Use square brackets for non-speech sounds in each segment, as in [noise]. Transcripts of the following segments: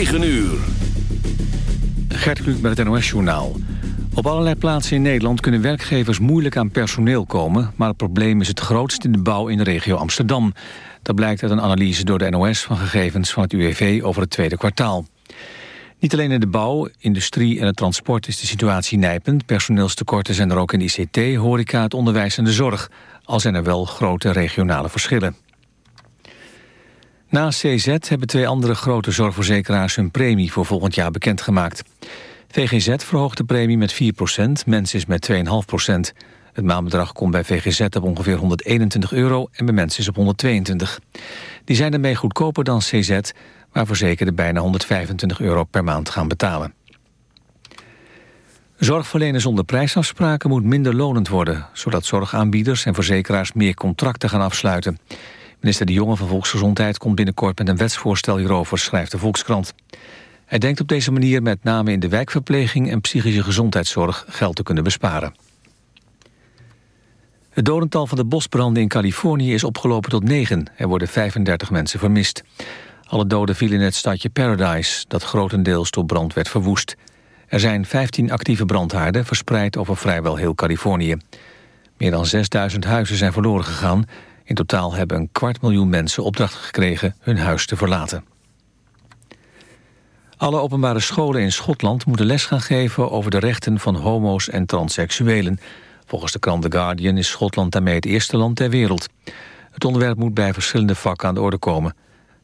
9 uur. Gert Kluk met het NOS-journaal. Op allerlei plaatsen in Nederland kunnen werkgevers moeilijk aan personeel komen... maar het probleem is het grootst in de bouw in de regio Amsterdam. Dat blijkt uit een analyse door de NOS van gegevens van het UWV over het tweede kwartaal. Niet alleen in de bouw, industrie en het transport is de situatie nijpend. Personeelstekorten zijn er ook in ICT, horeca, het onderwijs en de zorg. Al zijn er wel grote regionale verschillen. Na CZ hebben twee andere grote zorgverzekeraars hun premie voor volgend jaar bekendgemaakt. VGZ verhoogt de premie met 4% Mensis met 2,5% Het maandbedrag komt bij VGZ op ongeveer 121 euro en bij Mensis op 122. Die zijn ermee goedkoper dan CZ, waar verzekerden bijna 125 euro per maand gaan betalen. Zorgverlenen zonder prijsafspraken moet minder lonend worden... zodat zorgaanbieders en verzekeraars meer contracten gaan afsluiten. Minister De Jonge van Volksgezondheid komt binnenkort met een wetsvoorstel hierover, schrijft de Volkskrant. Hij denkt op deze manier met name in de wijkverpleging en psychische gezondheidszorg geld te kunnen besparen. Het dodental van de bosbranden in Californië is opgelopen tot 9. Er worden 35 mensen vermist. Alle doden vielen in het stadje Paradise, dat grotendeels door brand werd verwoest. Er zijn 15 actieve brandhaarden verspreid over vrijwel heel Californië. Meer dan 6000 huizen zijn verloren gegaan in totaal hebben een kwart miljoen mensen opdracht gekregen hun huis te verlaten. Alle openbare scholen in Schotland moeten les gaan geven over de rechten van homo's en transseksuelen. Volgens de krant The Guardian is Schotland daarmee het eerste land ter wereld. Het onderwerp moet bij verschillende vakken aan de orde komen.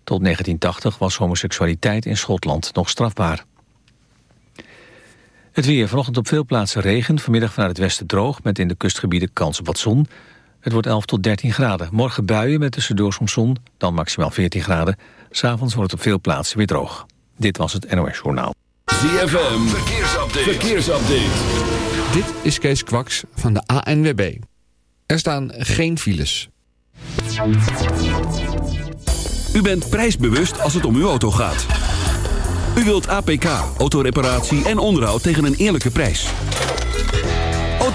Tot 1980 was homoseksualiteit in Schotland nog strafbaar. Het weer. Vanochtend op veel plaatsen regen. Vanmiddag vanuit het westen droog, met in de kustgebieden kans op wat zon. Het wordt 11 tot 13 graden. Morgen buien met tussendoor soms zon, dan maximaal 14 graden. S'avonds wordt het op veel plaatsen weer droog. Dit was het NOS Journaal. ZFM, verkeersupdate. verkeersupdate. Dit is Kees Kwaks van de ANWB. Er staan geen files. U bent prijsbewust als het om uw auto gaat. U wilt APK, autoreparatie en onderhoud tegen een eerlijke prijs.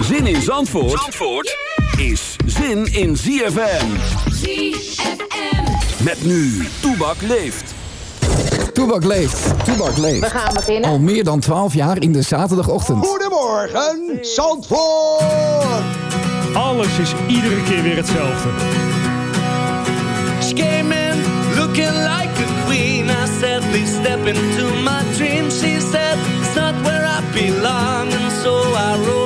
Zin in Zandvoort, Zandvoort is zin in ZFM. ZFM. Met nu, Toebak leeft. Toebak leeft, Toebak leeft. We gaan beginnen. Al meer dan 12 jaar in de zaterdagochtend. Goedemorgen, Zandvoort! Alles is iedere keer weer hetzelfde. In looking like a queen. I said, please step into my dream. She said, it's not belong. And so I wrote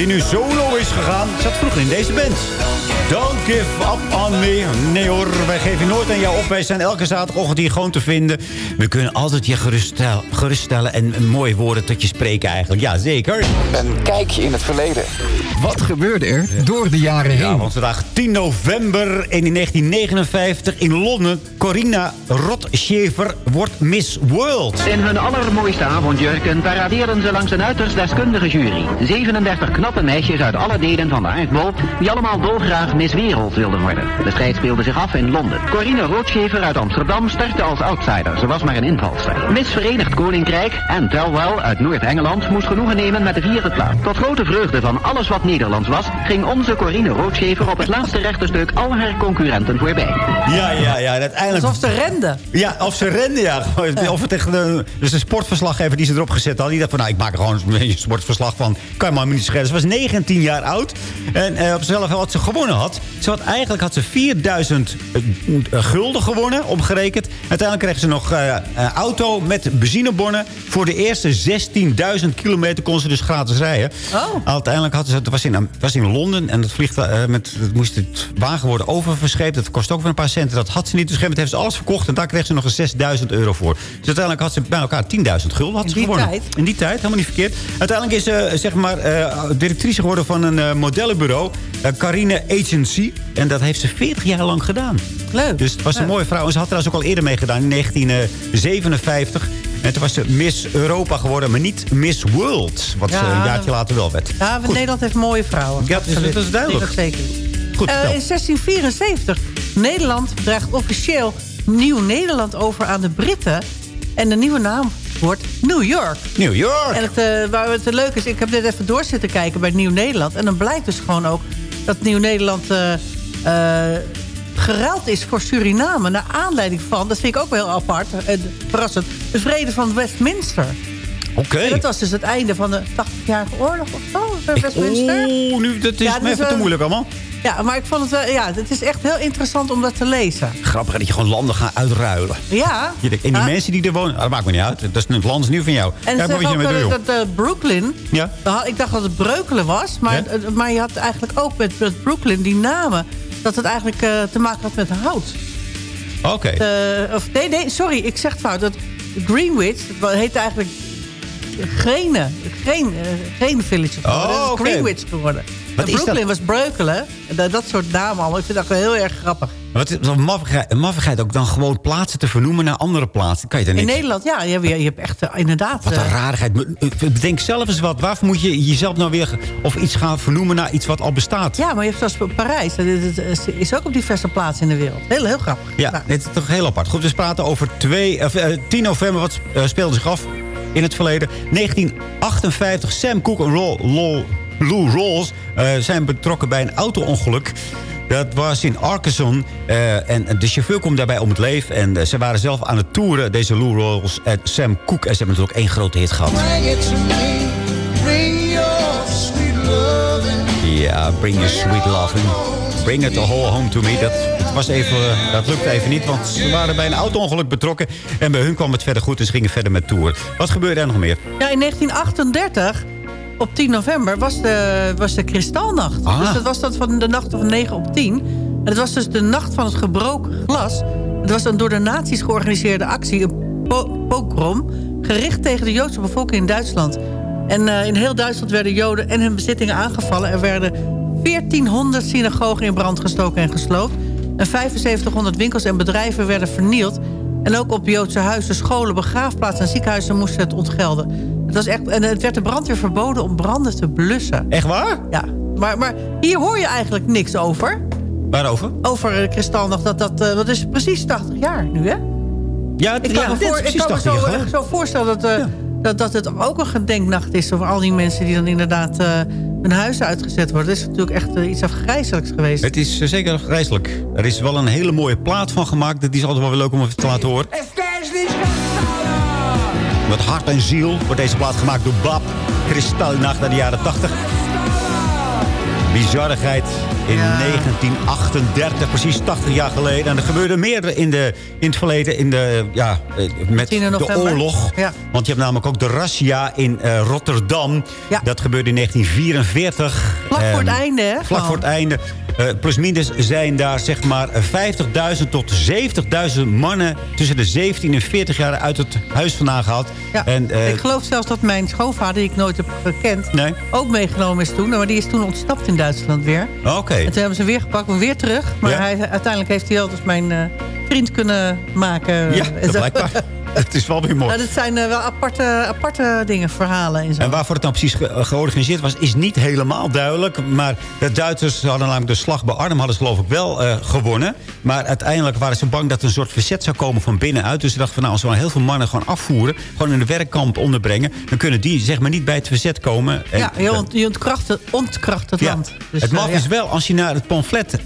die nu solo is gegaan, zat vroeger in deze band. Don't give up on me. Nee hoor, wij geven nooit aan jou op. Wij zijn elke zaterdagochtend hier gewoon te vinden. We kunnen altijd je geruststel- geruststellen en mooie woorden tot je spreken eigenlijk. Ja, zeker. Een kijkje in het verleden. Wat gebeurde er door de jaren Ja, heen? want vandaag 10 november en in 1959 in Londen... Corina Rotschever wordt Miss World. In hun allermooiste avondjurken paradeerden ze langs een uiterst deskundige jury. 37 knappe meisjes uit alle delen van de aardbol... die allemaal dolgraag Miss Wereld wilden worden. De strijd speelde zich af in Londen. Corine Roodschever uit Amsterdam startte als outsider. Ze was maar een invalster. Miss Verenigd Koninkrijk en Telwell uit Noord-Engeland... moest genoegen nemen met de vierde plaats. Tot grote vreugde van alles wat Nederlands was... ging onze Corine Roodschever op het laatste rechte stuk... al haar concurrenten voorbij. Ja, ja, ja. En uiteindelijk... Alsof ze renden. Ja, of ze renden, ja. Gewoon, Of het echt een, dus een sportverslaggever die ze erop gezet had. Die dacht van, nou, ik maak er gewoon een sportverslag van. Kan je maar niet schelen. Ze was 19 jaar oud. En eh, op zichzelf wat ze gewonnen had. Ze had eigenlijk had ze 4000 eh, eh, gulden gewonnen, omgerekend. Uiteindelijk kreeg ze nog een auto met benzinebonnen. Voor de eerste 16.000 kilometer kon ze dus gratis rijden. Oh. Uiteindelijk had ze, het was in, was in Londen. En het vliegtuig, met, het moest het wagen worden oververscheept. Dat kost ook weer een paar centen. Dat had ze niet. Dus op een gegeven moment heeft ze alles verkocht. En daar kreeg ze nog eens 6000 euro voor. Dus uiteindelijk had ze bij elkaar 10.000 gulden had In ze die gewonnen. tijd? In die tijd, helemaal niet verkeerd. Uiteindelijk is ze zeg maar, directrice geworden van een modellenbureau. Eh, Carine Agency. En dat heeft ze 40 jaar lang gedaan. Leuk. Dus het was een mooie vrouw. En ze had trouwens ook al eerder meegedaan, in 1957. En toen was ze Miss Europa geworden, maar niet Miss World. Wat ze Ja, een jaartje later wel werd. Ja, Nederland heeft mooie vrouwen. Ja, dat is- dat is duidelijk. Dat zeker. Goed, Eh, in 1674. Nederland draagt officieel Nieuw-Nederland over aan de Britten. En de nieuwe naam wordt New York. New York! En het, eh, waar het leuk is, ik heb dit even door zitten kijken bij Nieuw-Nederland. En dan blijkt dus gewoon ook dat Nieuw-Nederland eh, eh, geruild is voor Suriname. Naar aanleiding van, dat vind ik ook wel heel apart, uh, verrassend, de vrede van Westminster. Oké. Dat was dus het einde van de 80-jarige oorlog of zo, Westminster. Oeh, nu, dat is Ja, me is even te wel- moeilijk allemaal. Ja, maar ik vond het wel, ja, het is echt heel interessant om dat te lezen. Grappig dat je gewoon landen gaat uitruilen. Ja. Je denkt, en die Ja. mensen die er wonen, ah, dat maakt me niet uit. Dat is het land is van jou. En Kijk ze maar je doet, dat, dat eh, Brooklyn... Ja. Ik dacht dat het Breukelen was. Maar, Ja? eh, maar je had eigenlijk ook met, met Brooklyn die namen... dat het eigenlijk eh, te maken had met hout. Oké. Eh, of, nee, nee, sorry, ik zeg het fout. Dat Greenwich, dat heet eigenlijk Grene. Green, eh, Green Village. Oh. Greenwich geworden. Wat En is Brooklyn was Breukelen. En Dat, dat soort namen allemaal. Ik vind dat wel heel erg grappig. Wat is een maffigheid, ook dan gewoon plaatsen te vernoemen naar andere plaatsen? Kan je er In niks... Nederland, ja, je, hebt- je hebt echt eh, inderdaad... Wat een eh, rarigheid. Bedenk zelf eens wat. Waarvoor moet je jezelf nou weer... of iets gaan vernoemen naar iets wat al bestaat? Ja, maar je hebt zoals Parijs. Dat is- ook op diverse plaatsen in de wereld. Heel, heel grappig. Ja, Nou, dit is toch heel apart. Goed, we praten over twee, of, eh, 10 november. Wat speelde zich af in het verleden? 1958. Sam Cooke en Ro- Lo- Lou Rawls eh, zijn betrokken bij een auto-ongeluk. Dat was in Arkansas. eh, en de chauffeur komt daarbij om het leven. En eh, ze waren zelf aan het toeren, deze Lou Rawls en Sam Cooke. En ze hebben natuurlijk één grote hit gehad. Ja, Bring Your Sweet Loving. Bring It All Home To Me. Dat, was even, dat lukte even niet, want ze waren bij een auto-ongeluk betrokken. En bij hun kwam het verder goed en ze gingen verder met tour. Wat gebeurde er nog meer? Ja, in 1938, op 10 november, was de, was de Kristalnacht. Ah. Dus dat was dat van de nacht van 9 op 10. En het was dus de nacht van het gebroken glas. Het was een door de nazi's georganiseerde actie, een po pogrom... gericht tegen de Joodse bevolking in Duitsland. En eh, in heel Duitsland werden Joden en hun bezittingen aangevallen. Er werden 1400 synagogen in brand gestoken en gesloopt. En 7500 winkels en bedrijven werden vernield. En ook op Joodse huizen, scholen, begraafplaatsen en ziekenhuizen moesten het ontgelden. Het, was echt, en het werd de brandweer verboden om branden te blussen. Echt waar? Ja, maar, maar hier hoor je eigenlijk niks over. Waarover? Over uh, Kristal nog, dat, dat, uh, dat is precies 80 jaar nu, hè? Ja, ik kan ja, me, voor, ik kan me zo, jaar, zo voorstellen dat, uh, ja. dat, dat het ook een gedenknacht is... over al die mensen die dan inderdaad hun huis uitgezet worden. Het is natuurlijk echt iets afgrijzelijks geweest. Het is zeker afgrijzelijk. Er is wel een hele mooie plaat van gemaakt. Dat is altijd wel weer leuk om even te laten horen. Met hart en ziel wordt deze plaat gemaakt door Bab. Kristalnacht uit de jaren 80. Bizarrigheid in ja. 1938, precies 80 jaar geleden. En er gebeurde meer in, de, in het verleden in de, ja, met de oorlog. Ja. Want je hebt namelijk ook de razzia in uh, Rotterdam. Ja. Dat gebeurde in 1944. Vlak voor het um, einde, hè? Vlak voor het einde. Uh, plus minus zijn daar zeg maar 50.000 tot 70.000 mannen... tussen de 17 en 40 jaar uit het huis vandaan gehaald. Ja, en, uh, ik geloof zelfs dat mijn schoonvader, die ik nooit heb gekend... Nee. ook meegenomen is toen. Maar die is toen ontsnapt in Duitsland weer. Oké. Okay. En toen hebben ze weer gepakt, maar weer terug. Maar Ja. hij, uiteindelijk heeft hij wel dus mijn eh, vriend kunnen maken. Ja, [laughs] En dat zo. blijkbaar. Het is wel weer mooi. Nou, dat zijn eh, wel aparte, aparte dingen, verhalen en zo. En waarvoor het nou precies ge georganiseerd was, is niet helemaal duidelijk. Maar de Duitsers hadden namelijk de slag bij Arnhem hadden ze geloof ik wel uh, gewonnen. Maar uiteindelijk waren ze bang dat er een soort verzet zou komen van binnenuit. Dus ze dachten van nou, als we heel veel mannen gewoon afvoeren... gewoon in de werkkamp onderbrengen... dan kunnen die zeg maar niet bij het verzet komen. En, ja, je, ont, je ontkracht, het, ontkracht het ja. land. Dus, het maf uh, is wel, als je naar het pamflet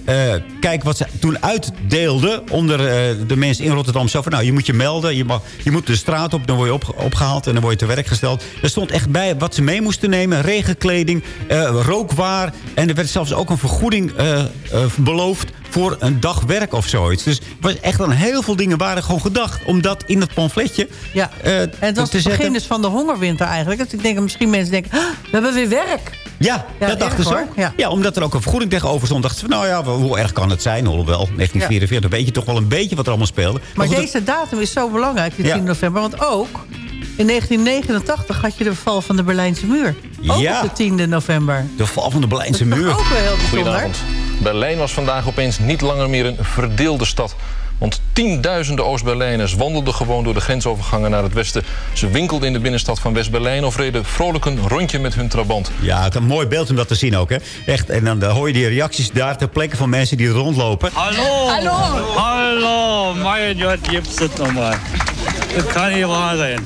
kijkt... wat ze toen uitdeelden onder de mensen in Rotterdam... zo van nou, je moet je melden, je, mag, je moet de straat op... dan word je op, opgehaald en dan word je te werk gesteld. Er stond echt bij wat ze mee moesten nemen. Regenkleding, uh, rookwaar. En er werd zelfs ook een vergoeding uh, uh, beloofd voor een dag werk of zoiets. Dus het was echt aan heel veel dingen waren gewoon gedacht... om dat in het pamfletje ja. uh, en het was te het begin zetten. dus van de hongerwinter eigenlijk. Dus ik denk dat misschien mensen denken... We hebben weer werk. Ja, Ja, dat dachten ze hoor. ook. Ja. Ja. omdat er ook een vergoeding tegenover stond. Dachten ze van, nou ja, hoe erg kan het zijn? Hoewel, 1944 weet je toch wel een beetje wat er allemaal speelde. Maar goed, deze datum is zo belangrijk, die Ja. 10 november. Want ook in 1989 had je de val van de Berlijnse muur. Ook Ja. op de 10 november. De val van de Berlijnse Dat is muur. ook wel heel bijzonder. Berlijn was vandaag opeens niet langer meer een verdeelde stad. Want tienduizenden Oost-Berlijners wandelden gewoon door de grensovergangen naar het westen. Ze winkelden in de binnenstad van West-Berlijn of reden vrolijk een rondje met hun trabant. Ja, het een mooi beeld om dat te zien ook, hè. Echt, en dan, dan hoor je die reacties daar ter plekke van mensen die rondlopen. Hallo! Hallo! Hallo! Mein Gott, gibt's das nochmal. Das kann nicht wahr sein.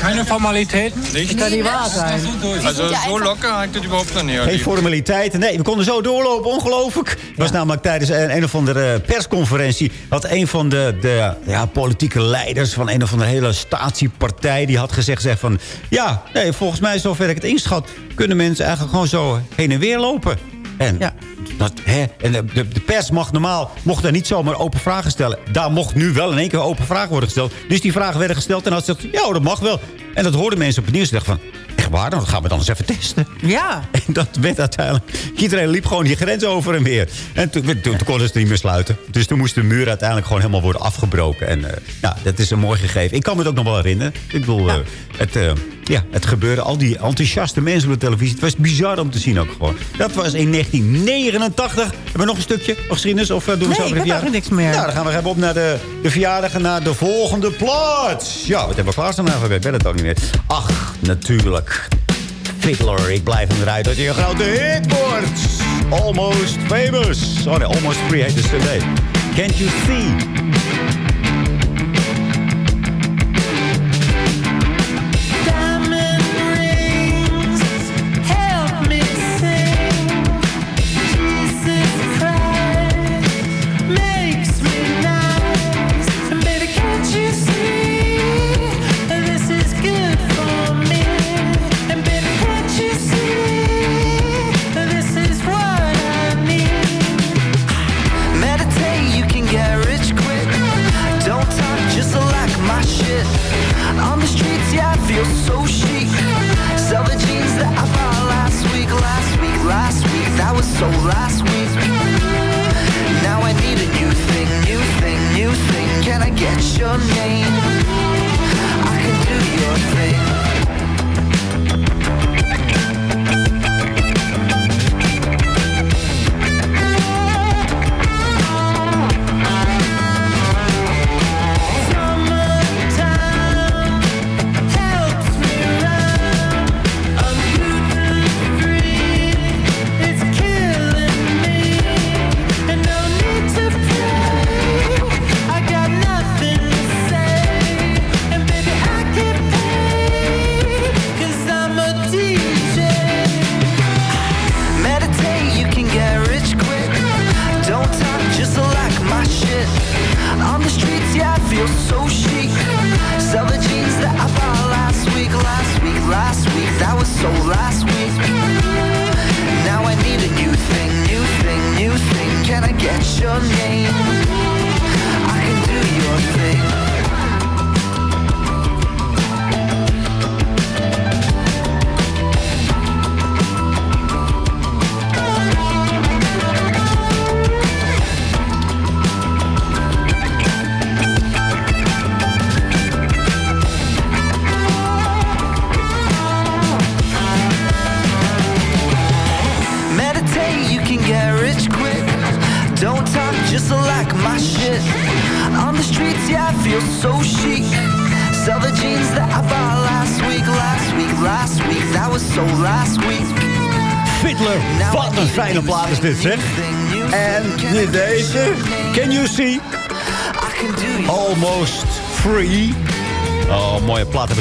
Keine Formalitäten? Nicht? Dat kan niet waar zijn. Also so locker hangt het überhaupt nicht. Geen formaliteiten. Nee, we konden zo doorlopen. Ongelooflijk. Het was namelijk tijdens een, een of andere persconferentie... had een van de, de ja, politieke leiders van een of andere hele statiepartij... die had gezegd zeg van... ja, nee, volgens mij, zover ik het inschat... kunnen mensen eigenlijk gewoon zo heen en weer lopen. En, Ja. dat, hè, en de, de, pers mag normaal mocht daar niet zomaar open vragen stellen. Daar mocht nu wel in één keer open vragen worden gesteld. Dus die vragen werden gesteld en had ze gezegd... ja, dat mag wel. En dat hoorden mensen op het nieuws. Ze dachten van, echt waar? Dan gaan we dan eens even testen. Ja. [laughs] En dat werd uiteindelijk... Iedereen liep gewoon die grens over en weer. En toen, toen, toen konden ze het niet meer sluiten. Dus toen moest de muur uiteindelijk gewoon helemaal worden afgebroken. En uh, ja, dat is een mooi gegeven. Ik kan me het ook nog wel herinneren. Ik bedoel, ja. Uh, het, uh, ja, het gebeurde. Al die enthousiaste mensen op de televisie. Het was bizar om te zien ook gewoon. Dat was in 1989. Hebben we nog een stukje geschiedenis? Of doen we nee, zo ik heb eigenlijk niks meer. Nou, dan gaan we even op naar de, de verjaardag. Naar de volgende plaats. Ja, wat hebben we klaarstaan? Ik weet het ook niet meer. Ach, natuurlijk. Fiddler, ik blijf hem eruit dat je een grote hit wordt. Almost famous. Oh nee, almost free heet cd. Can't you see?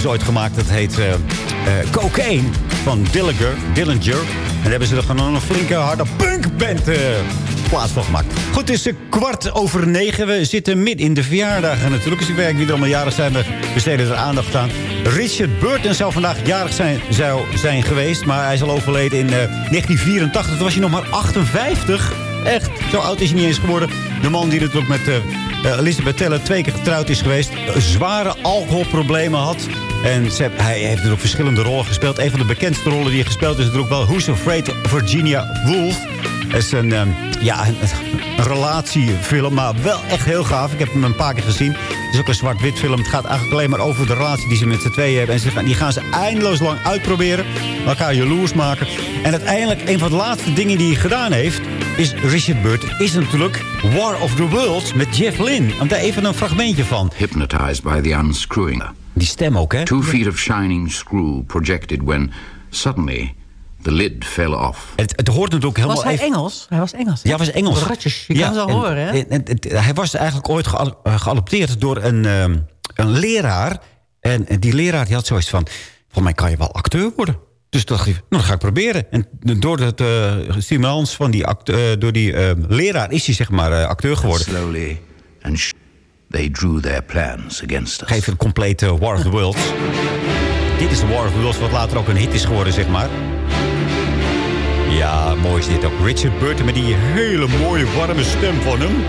Ooit gemaakt. Dat heet eh, Cocaine van Dillinger. Dillinger. En daar hebben ze er gewoon een flinke harde punkband uh, plaats van gemaakt. Goed, het is uh, kwart over negen. We zitten midden in de verjaardagen natuurlijk. Dus ik werk wie er allemaal jarig zijn. We besteden er aandacht aan. Richard Burton zou vandaag jarig zijn, zou zijn geweest. Maar hij is al overleden in uh, 1984. Toen was hij nog maar 58. Echt, zo oud is hij niet eens geworden. De man die natuurlijk met... Uh, Elizabeth Taylor twee keer getrouwd is geweest. Zware alcoholproblemen had. En ze, hij heeft natuurlijk verschillende rollen gespeeld. Een van de bekendste rollen die hij gespeeld is natuurlijk wel... Who's Afraid Virginia Woolf. Het is een, um, ja, een, relatiefilm, maar wel echt heel gaaf. Ik heb hem een paar keer gezien. Het is ook een zwart-wit film. Het gaat eigenlijk alleen maar over de relatie die ze met z'n tweeën hebben. En ze die gaan ze eindeloos lang uitproberen. Elkaar jaloers maken. En uiteindelijk, een van de laatste dingen die hij gedaan heeft... is Richard Burton, is natuurlijk War of the Worlds met Jeff Lynne. En daar even een fragmentje van. Hypnotized by the unscrewing. Die stem ook, hè? Two feet of shining screw projected when suddenly the lid fell off. Het, het hoort natuurlijk helemaal... Was hij even... Engels? Hij was Engels. Ja, hij was Engels. Ratjes, je kan ze al horen, hè? En, en, het, hij was eigenlijk ooit geal- geadopteerd door een, um, een leraar. En, en die leraar die had zoiets van... Volgens mij kan je wel acteur worden. Dus dacht ik, nou, dat ga ik proberen. En door het uh, stimulans van die, act, uh, door die uh, leraar is hij zeg maar acteur geworden. And slowly and they drew their plans against us. Geef een complete War of the Worlds. Dit is de War of the Worlds, wat later ook een hit is geworden, zeg maar. Ja, mooi is dit ook. Richard Burton met die hele mooie warme stem van hem.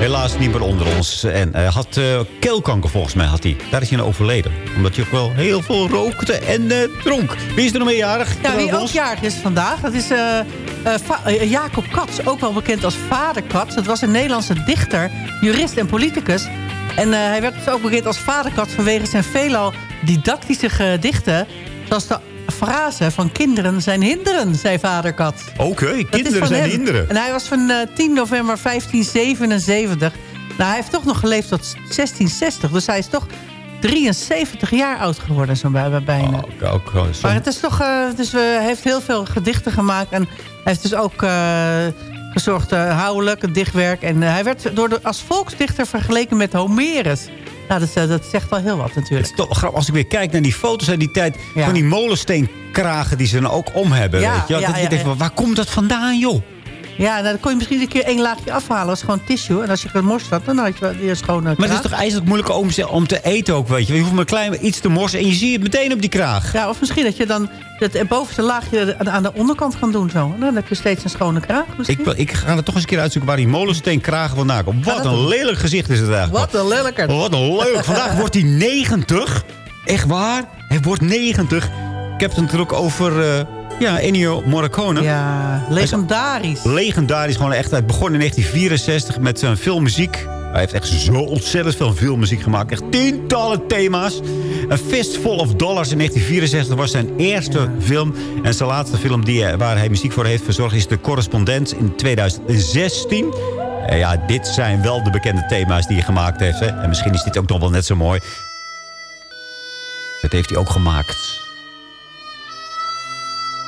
Helaas niet meer onder ons. En hij had uh, keelkanker volgens mij. Had hij. Daar is hij aan overleden. Omdat hij ook wel heel veel rookte en uh, dronk. Wie is er nog meer jarig? Ja, wie ook jarig is vandaag. Dat is uh, Jacob Katz. Ook wel bekend als Vader Katz. Het was een Nederlandse dichter, jurist en politicus. En hij werd dus ook bekend als Vader Katz... vanwege zijn veelal didactische gedichten. Zoals de frase van kinderen zijn hinderen, zei vader Kat. Oké, okay, kinderen zijn hem. hinderen. En hij was van uh, 10 november 1577. Nou, hij heeft toch nog geleefd tot 1660. Dus hij is toch 73 jaar oud geworden, zo bij, bijna. Oh, ook, ook, maar het is toch, uh, dus, uh, hij heeft heel veel gedichten gemaakt. En hij heeft dus ook uh, gezorgd, huwelijk, het dichtwerk. En hij werd door de, als volksdichter vergeleken met Homerus. Nou, dat, dat, zegt wel heel wat natuurlijk. Het is toch grappig als ik weer kijk naar die foto's uit die tijd... Ja. van die molensteenkragen die ze dan ook om hebben. Ja, weet je? Dat je denkt, waar komt dat vandaan, joh? Ja, nou, dan kon je misschien een keer één laagje afhalen. Dat is gewoon tissue. En als je gemorst had, dan had je weer schone kraag. Maar het is toch ijzerlijk moeilijk om, om te eten ook, weet je. Je hoeft maar klein iets te morsen en je ziet het meteen op die kraag. Ja, of misschien dat je dan het bovenste laagje aan de onderkant kan doen. Zo. Dan heb je steeds een schone kraag. Ik, ik ga er toch eens een keer uitzoeken waar die molensteenkragen vandaan komen. Wat een lelijk gezicht is het eigenlijk. Wat een lelijker. Wat een leuk. Vandaag wordt hij 90. Echt waar? Hij wordt 90. Ik heb het natuurlijk over... Uh, ja, Ennio Morricone. Ja, legendarisch. Legendarisch, gewoon echt. Het begon in 1964 met zijn filmmuziek. Hij heeft echt zo ontzettend veel filmmuziek gemaakt. Echt tientallen thema's. A Fistful of Dollars in 1964 was zijn eerste film. En zijn laatste film die, hij- waar hij muziek voor heeft verzorgd... is De Correspondent in 2016. En ja, dit zijn wel de bekende thema's die hij gemaakt heeft. Hè? En misschien is dit ook nog wel net zo mooi. Dat heeft hij ook gemaakt.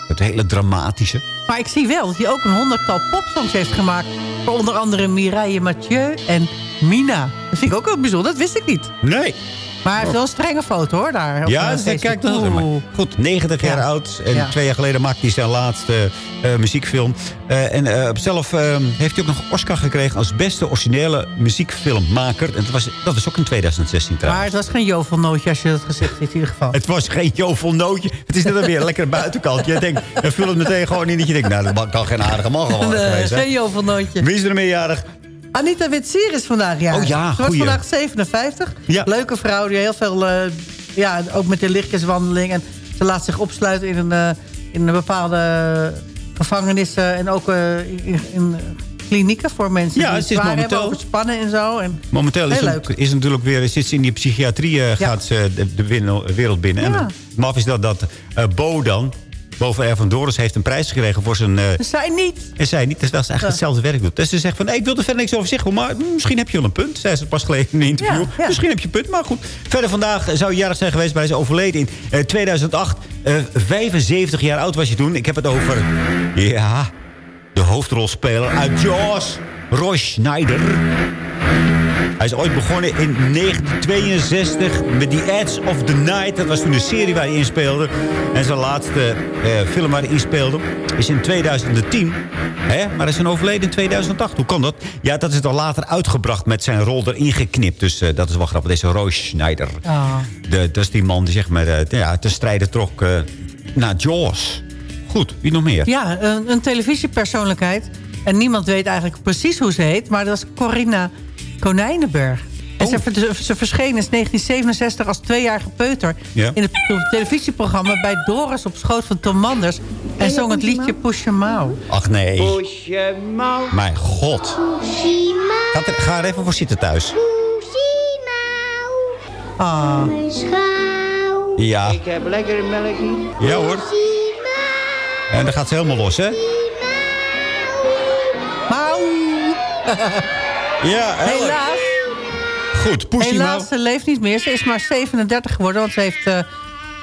Het hele dramatische. Maar ik zie wel dat hij ook een honderdtal popsongs heeft gemaakt. Voor onder andere Mireille Mathieu en Mina. Dat vind ik ook wel bijzonder, dat wist ik niet. Nee. Maar hij heeft wel een strenge foto hoor, daar. Ja, eh, dus kijk eens. Maar Goed, 90 jaar Ja. oud. En Ja. twee jaar geleden maakte hij zijn laatste eh, muziekfilm. Eh, en eh, zelf heeft hij ook nog Oscar gekregen... als beste originele muziekfilmmaker. En dat was, dat was ook in 2016 Maar trouwens. het was geen jovelnootje als je dat gezegd in ieder geval. Het was geen jovelnootje. Het is net alweer een lekkere buitenkant. Je denkt, je vult het meteen gewoon in dat je denkt... nou, dat kan geen aardige man gewoon Nee, geweest. geen jovelnootje. Wie is er meerjarig? Anita Witsier is vandaag jarig. Oh ja, Ze wordt goeie. vandaag 57. Ja. Leuke vrouw die heel veel... eh, ja, ook met de lichtjeswandeling. En ze laat zich opsluiten in een, eh, in een bepaalde gevangenissen. En ook eh, in, in klinieken voor mensen Ja, die het zwaar hebben, momenteel- overspannen en zo. En Momenteel is, het, natuurlijk weer, zit ze in die psychiatrie, gaat ze de, wereld binnen. En Ja. het maf is dat, dat eh, Bo dan, boven Ervan Doris, heeft een prijs gekregen voor zijn... eh, Ze zei niet. en zij niet, terwijl ze eigenlijk hetzelfde werk doet. Dus ze zegt van, hey, ik wil er verder niks over zeggen, maar misschien heb je wel een punt. Zei ze pas geleden in een interview. Ja, ja. Misschien heb je een punt, maar goed. Verder vandaag zou je jarig zijn geweest, hij is overleden in eh, 2008. Eh, 75 jaar oud was je toen. Ik heb het over, ja, de hoofdrolspeler uit Jaws, Roy Schneider. Hij is ooit begonnen in 1962 met The Edge of the Night. Dat was toen de serie waar hij in speelde. En zijn laatste eh, film waar hij in speelde is in 2010. Hè? Maar hij is een overleden in 2008. Hoe kan dat? Ja, dat is dan later uitgebracht met zijn rol erin geknipt. Dus eh, dat is wel grappig. Deze Roy Schneider. Ah. De, dat is die man die zeg maar, eh, ja, te strijden trok naar Jaws. Goed, wie nog meer? Ja, een, een televisiepersoonlijkheid. En niemand weet eigenlijk precies hoe ze heet. Maar dat is Corinna Konijnenberg. En ze, ver- ze verscheen in 1967 als tweejarige peuter... Ja. in het televisieprogramma bij Doris op schoot van Tom Manders... en zong het liedje Push Your Mouw. Ach nee. Mijn god. Ga er, ga er even voor zitten thuis. Ah. Ja. Ik heb lekkere melkie. Ja hoor. En dan gaat ze helemaal los, hè? Mauw. [laughs] Ja, Helaas. Goed, Pussy Helaas, ze leeft niet meer. Ze is maar 37 geworden, want ze heeft... eh,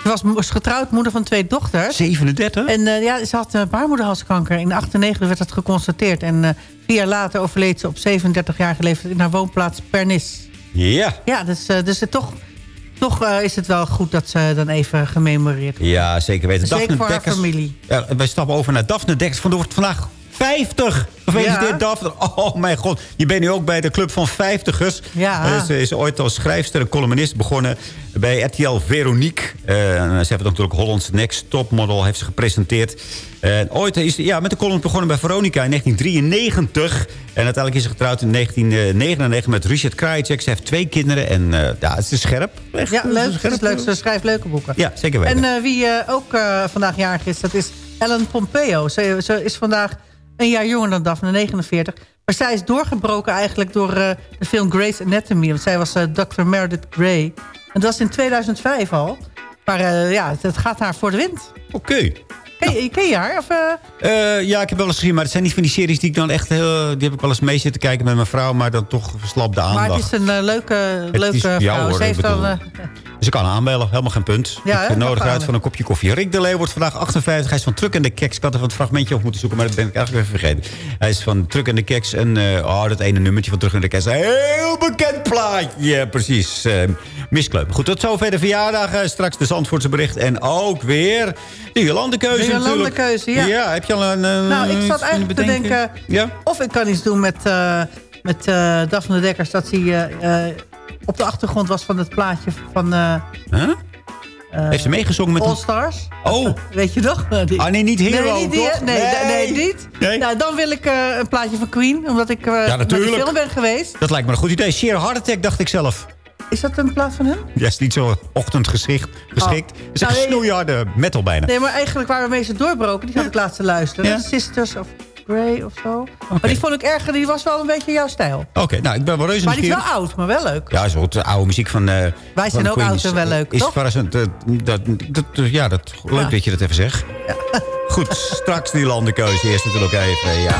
ze was getrouwd, moeder van twee dochters. 37? En eh, ja, ze had uh, baarmoederhalskanker. In 98 werd dat geconstateerd. En eh, vier jaar later overleed ze op 37-jarige leeftijd... in haar woonplaats Pernis. Ja. Ja, dus, eh, dus toch, toch eh, is het wel goed dat ze dan even gememoreerd wordt. Ja, zeker weten. Zeker voor haar familie. Ja, wij stappen over naar Daphne Dekkers. Wordt vandaag 50. Gefeliciteerd, Ja. Daphne. Oh mijn god. Je bent nu ook bij de club van 50ers. Ja. Eh, ze is ooit als schrijfster en columnist begonnen bij RTL Veronique. Eh, ze heeft natuurlijk Holland's Next Topmodel heeft ze gepresenteerd. En ooit is ze ja, met de column begonnen bij Veronica in 1993. En uiteindelijk is ze getrouwd in 1999 met Richard Krajicek. Ze heeft twee kinderen en ja, het is scherp. Echt, Ja, is leuk. scherp. Is leuk. Ze schrijft leuke boeken. Ja, zeker weten. En wie ook vandaag jarig is, dat is Ellen Pompeo. Ze, ze is vandaag een jaar jonger dan Daphne, 49. Maar zij is doorgebroken eigenlijk door eh, de film Grey's Anatomy. Want zij was eh, Dr. Meredith Grey. En dat was in 2005 al. Maar eh, ja, het, het gaat haar voor de wind. Oké. Ken, je- ken je haar? Of, ja, ik heb wel eens gezien, maar het zijn niet van die series die ik dan echt heel... Die heb ik wel eens mee zitten kijken met mijn vrouw, maar dan toch verslapt de aandacht. maar het is een leuke, Het leuke is- ja, vrouw. hoor, Ze heeft al, eh, Dus ik kan aanbellen, helemaal geen punt. Ja, ik nodig uit van een kopje koffie. Rick de Leeuw wordt vandaag 58. Hij is van Truck en de Keks. Ik had er van het fragmentje op moeten zoeken, maar dat ben ik eigenlijk even vergeten. Hij is van Truck en de Keks. En eh, oh, dat ene nummertje van Truck en de Keks. Heel bekend plaatje. Ja, precies. Uh, miskleup. Goed, tot zover de verjaardag. Eh, straks de Zandvoortse bericht. En ook weer de Jolandekeuze De. Jolandekeuze, ja. Ja, heb je al een... eh, Nou, ik zat eigenlijk te denken... Ja? of ik kan iets doen met, met Daphne Dekkers... dat hij eh, op de achtergrond was van het plaatje van... eh, Huh? eh, Heeft ze meegezongen met... All Stars. Oh. Weet je nog? Die- Ah, nee, niet Hero, nee, niet die, toch? Nee, Nee. nee. niet. Nee. Nou, dan wil ik eh, een plaatje van Queen. Omdat ik eh naar de natuurlijk. film ben geweest. Dat lijkt me een goed idee. Sheer Heart Attack, dacht ik zelf. Is dat een plaat van hem? Ja, is niet zo ochtendgeschikt geschikt. Oh. Het is echt Nou, snoeiharde metal bijna. Nee, maar eigenlijk waar we mee ze doorbroken... die had ik laatst te luisteren. Ja. Sisters of Gray of zo. Maar die vond ik erg, die was wel een beetje jouw stijl. Oké, nou, ik ben wel reuze Maar die is wel oud, maar wel leuk. Ja, zo de oude muziek van... eh, Wij zijn ook Queen oud is- en wel leuk, is toch? verrassend, eh, dat, dat, ja, dat, leuk Ja. dat je dat even zegt. [laughs] Goed, straks die landenkeuze. Eerst natuurlijk even, ja.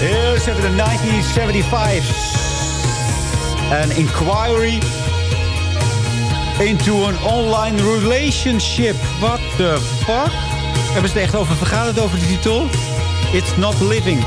Eerst hebben we de 1975. An inquiry into an online relationship. What the fuck? Hebben ze het echt over vergaderd over de titel? It's not living.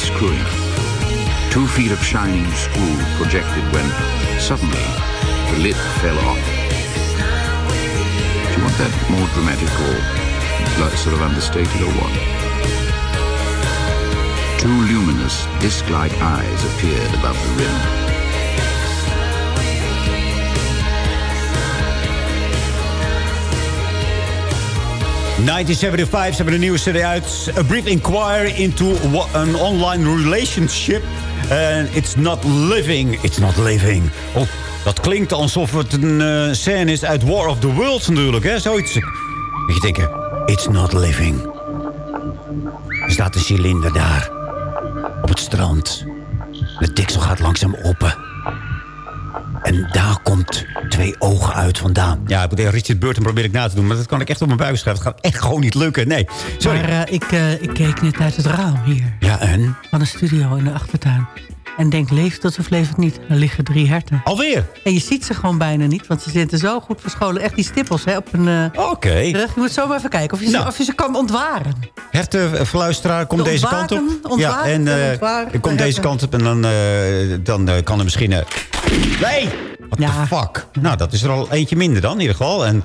Unscrewing. Two feet of shining screw projected when suddenly the lid fell off. Do you want that more dramatic or like sort of understated or what? Two luminous, disc-like eyes appeared above the rim. 1975, ze hebben een nieuwe serie uit. A Brief Inquiry into an Online Relationship. And it's not living. It's not living. Oh, dat klinkt alsof het een eh, scène is uit War of the Worlds natuurlijk. Hè? Zoiets. Moet je denken, it's not living. Er staat een cilinder daar. Op het strand. De diksel gaat langzaam open. En daar komt twee ogen uit vandaan. Ja, ik moet even Richard Burton probeer ik na te doen. Maar dat kan ik echt op mijn buik schrijven. Het gaat echt gewoon niet lukken. Nee, sorry. Maar eh, ik, eh, ik keek net uit het raam hier. Ja, en? Van een studio in de achtertuin. En denk, leeft het of leeft het niet? Er liggen drie herten. Alweer? En je ziet ze gewoon bijna niet, want ze zitten zo goed verscholen. Echt die stippels hè, op een eh, Oké. rug. Je moet zo maar even kijken of je, ze, Nou. of je ze kan ontwaren. Hertenfluisteraar, kom De deze kant op. ja, en eh, ontwaken, ik kom de deze kant op en dan, eh, dan kan er misschien... Nee! What the fuck? Nou, dat is er al eentje minder dan in ieder geval. En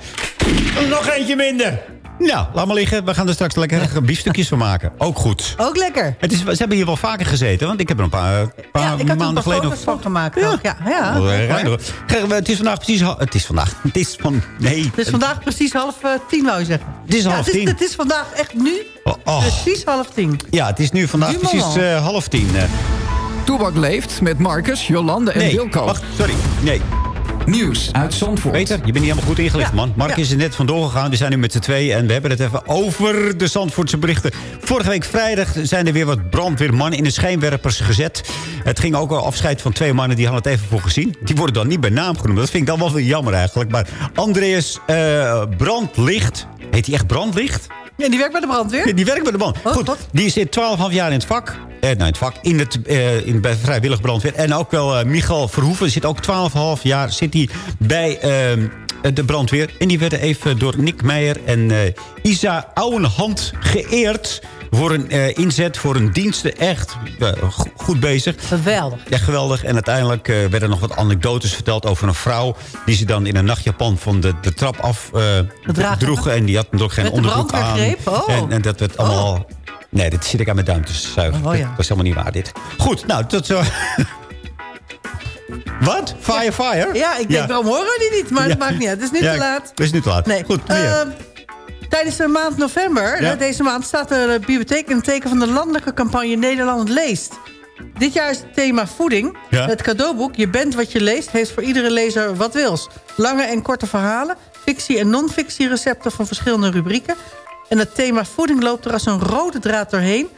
nog eentje minder. Nou, laat maar liggen. We gaan er straks lekker biefstukjes van maken. Ook goed. Ook lekker. Het is, ze hebben hier wel vaker gezeten, want ik heb er een paar, paar Ja, ik had er een maanden paar geleden... foto's van gemaakt. ook. Ja, ja. Oh, eh, Rijn, hoor. Kijk, Het is vandaag precies... Het is vandaag... [laughs] Het is van... Nee. Het is vandaag precies half eh, tien, wou je zeggen. Het is Ja, half het tien. Het is vandaag echt nu Oh, precies half tien. Ja, het is nu vandaag Nu precies eh, half tien. eh. Toebak leeft met Marcus, Jolande en nee, Wilco. wacht, sorry. Nee. Nieuws uit Zandvoort. Peter, je bent niet helemaal goed ingelicht, man. Mark is er net vandoor gegaan. We zijn nu met z'n tweeën en we hebben het even over de Zandvoortse berichten. Vorige week vrijdag zijn er weer wat brandweermannen in de schijnwerpers gezet. Het ging ook al afscheid van twee mannen, die hadden het even voor gezien. Die worden dan niet bij naam genoemd. Dat vind ik dan wel weer jammer eigenlijk. Maar Andreas eh, Brandlicht, heet hij echt Brandlicht? Ja, die werkt bij de brandweer. Ja, die werkt bij de band. Goed, die zit 12,5 jaar in het vak. Eh, nou, in het vak, in het, eh, in, bij vrijwillig brandweer. En ook wel eh, Michael Verhoeven zit ook 12,5 jaar zit hij bij eh, de brandweer. En die werden even door Nick Meijer en eh, Isa Ouwenhand geëerd... voor een eh, inzet, voor een diensten. Echt eh, go- goed bezig. Geweldig. Ja, geweldig. En uiteindelijk eh, werden nog wat anekdotes verteld over een vrouw... die ze dan in een nachtjapan van de, de trap af droeg. En die had nog geen onderbroek aan. Oh. En, en dat werd allemaal... Nee, dit zit ik aan mijn duim te zuigen. Oh, ja. Dat is helemaal niet waar, dit. Goed, nou, tot zo... [laughs] Wat? Fire, fire? Ja, ik denk, waarom horen we die niet? Maar Ja. het maakt niet uit. Het is nu Ja, te laat. Het is nu te laat. Nee. Goed, tijdens de maand november, Ja. eh, deze maand, staat de bibliotheek in het teken van de landelijke campagne Nederland leest. Dit jaar is het thema voeding. Ja. Het cadeauboek Je bent wat je leest heeft voor iedere lezer wat wils. Lange en korte verhalen, fictie- en non-fictie recepten van verschillende rubrieken. En het thema voeding loopt er als een rode draad doorheen.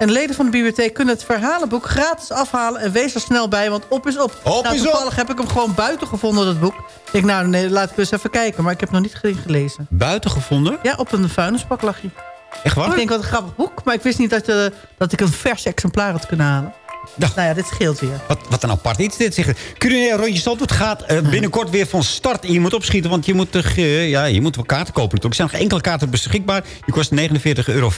En leden van de bibliotheek kunnen het verhalenboek gratis afhalen... en wees er snel bij, want op is op. Op Nou, is op. toevallig heb ik hem gewoon buiten gevonden, dat boek. Ik denk, nou, nee, laat ik eens even kijken. Maar ik heb nog niet ge- gelezen. Buiten gevonden? Ja, op een vuilnisbak lag hij. Echt waar? Ik denk, wat een grappig boek. Maar ik wist niet dat, eh, dat ik een vers exemplaar had kunnen halen. Nou ja, dit scheelt weer. Wat, wat een apart iets dit. Zeg. Culinair Rondje Zandvoort gaat eh, binnenkort weer van start. En je moet opschieten, want je moet, eh, ja, je moet wel kaarten kopen natuurlijk. Er zijn nog enkele kaarten beschikbaar. Die kosten 49,50 euro.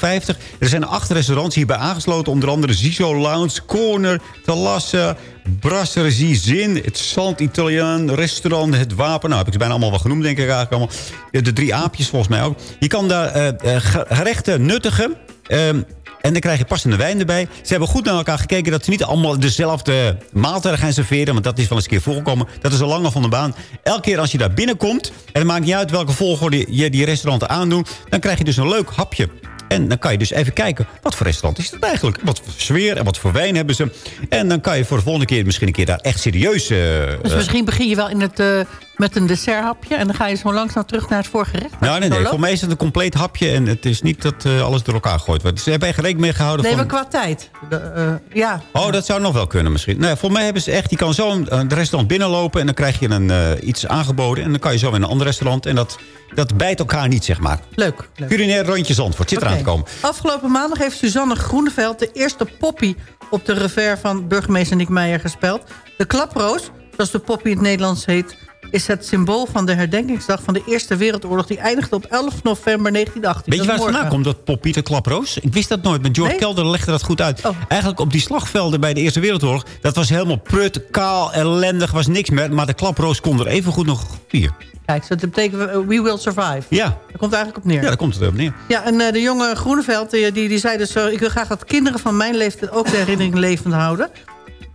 Er zijn acht restaurants hierbij aangesloten. Onder andere Ziso Lounge, Corner, Talassa, Brasserie Zin... het Zand Italiaan, Restaurant, Het Wapen. Nou, heb ik ze bijna allemaal wel genoemd, denk ik eigenlijk allemaal. De, drie aapjes volgens mij ook. Je kan daar ge- gerechten nuttigen... Ehm, en dan krijg je passende wijn erbij. Ze hebben goed naar elkaar gekeken dat ze niet allemaal dezelfde maaltijden gaan serveren. Want dat is wel eens een keer voorgekomen. Dat is al langer van de baan. Elke keer als je daar binnenkomt... en het maakt niet uit welke volgorde je die restauranten aandoet... dan krijg je dus een leuk hapje. En dan kan je dus even kijken, wat voor restaurant is dat eigenlijk? Wat voor sfeer en wat voor wijn hebben ze? En dan kan je voor de volgende keer misschien een keer daar echt serieus... eh, Dus misschien begin je wel in het, eh, met een desserthapje... en dan ga je zo langzaam terug naar het voorgerecht. nou, nee, nee. Voor mij is het een compleet hapje. En het is niet dat eh, alles door elkaar gegooid wordt. Ze hebben echt rekening mee gehouden Nee, van... maar qua tijd. De, eh, ja. Oh, dat zou nog wel kunnen misschien. Nee, voor mij hebben ze echt... Je kan zo een, een restaurant binnenlopen... en dan krijg je een, eh, iets aangeboden... en dan kan je zo in een ander restaurant... en dat, dat bijt elkaar niet, zeg maar. Leuk. leuk. Culinair rondje Zandvoort. Zit eraan te komen. Afgelopen maandag heeft Suzanne Groeneveld... de eerste poppy op de revers van burgemeester Nick Meijer gespeeld. De klaproos, zoals de poppy in het Nederlands heet... is het symbool van de herdenkingsdag van de Eerste Wereldoorlog... die eindigde op 11 november 1918. Weet je waar het vandaan komt, dat Poppy de Klaproos? Ik wist dat nooit, maar George Nee? Oh. Kelder legde dat goed uit. Eigenlijk op die slagvelden bij de Eerste Wereldoorlog... dat was helemaal prut, kaal, ellendig, was niks meer. Maar de Klaproos kon er even goed nog vier. Kijk, dat betekent we will survive. Ja. Daar komt het eigenlijk op neer. Ja, daar komt het op neer. Ja, en eh, de jonge Groeneveld, die, die, die zei dus... ik wil graag dat kinderen van mijn leeftijd ook de herinnering levend houden.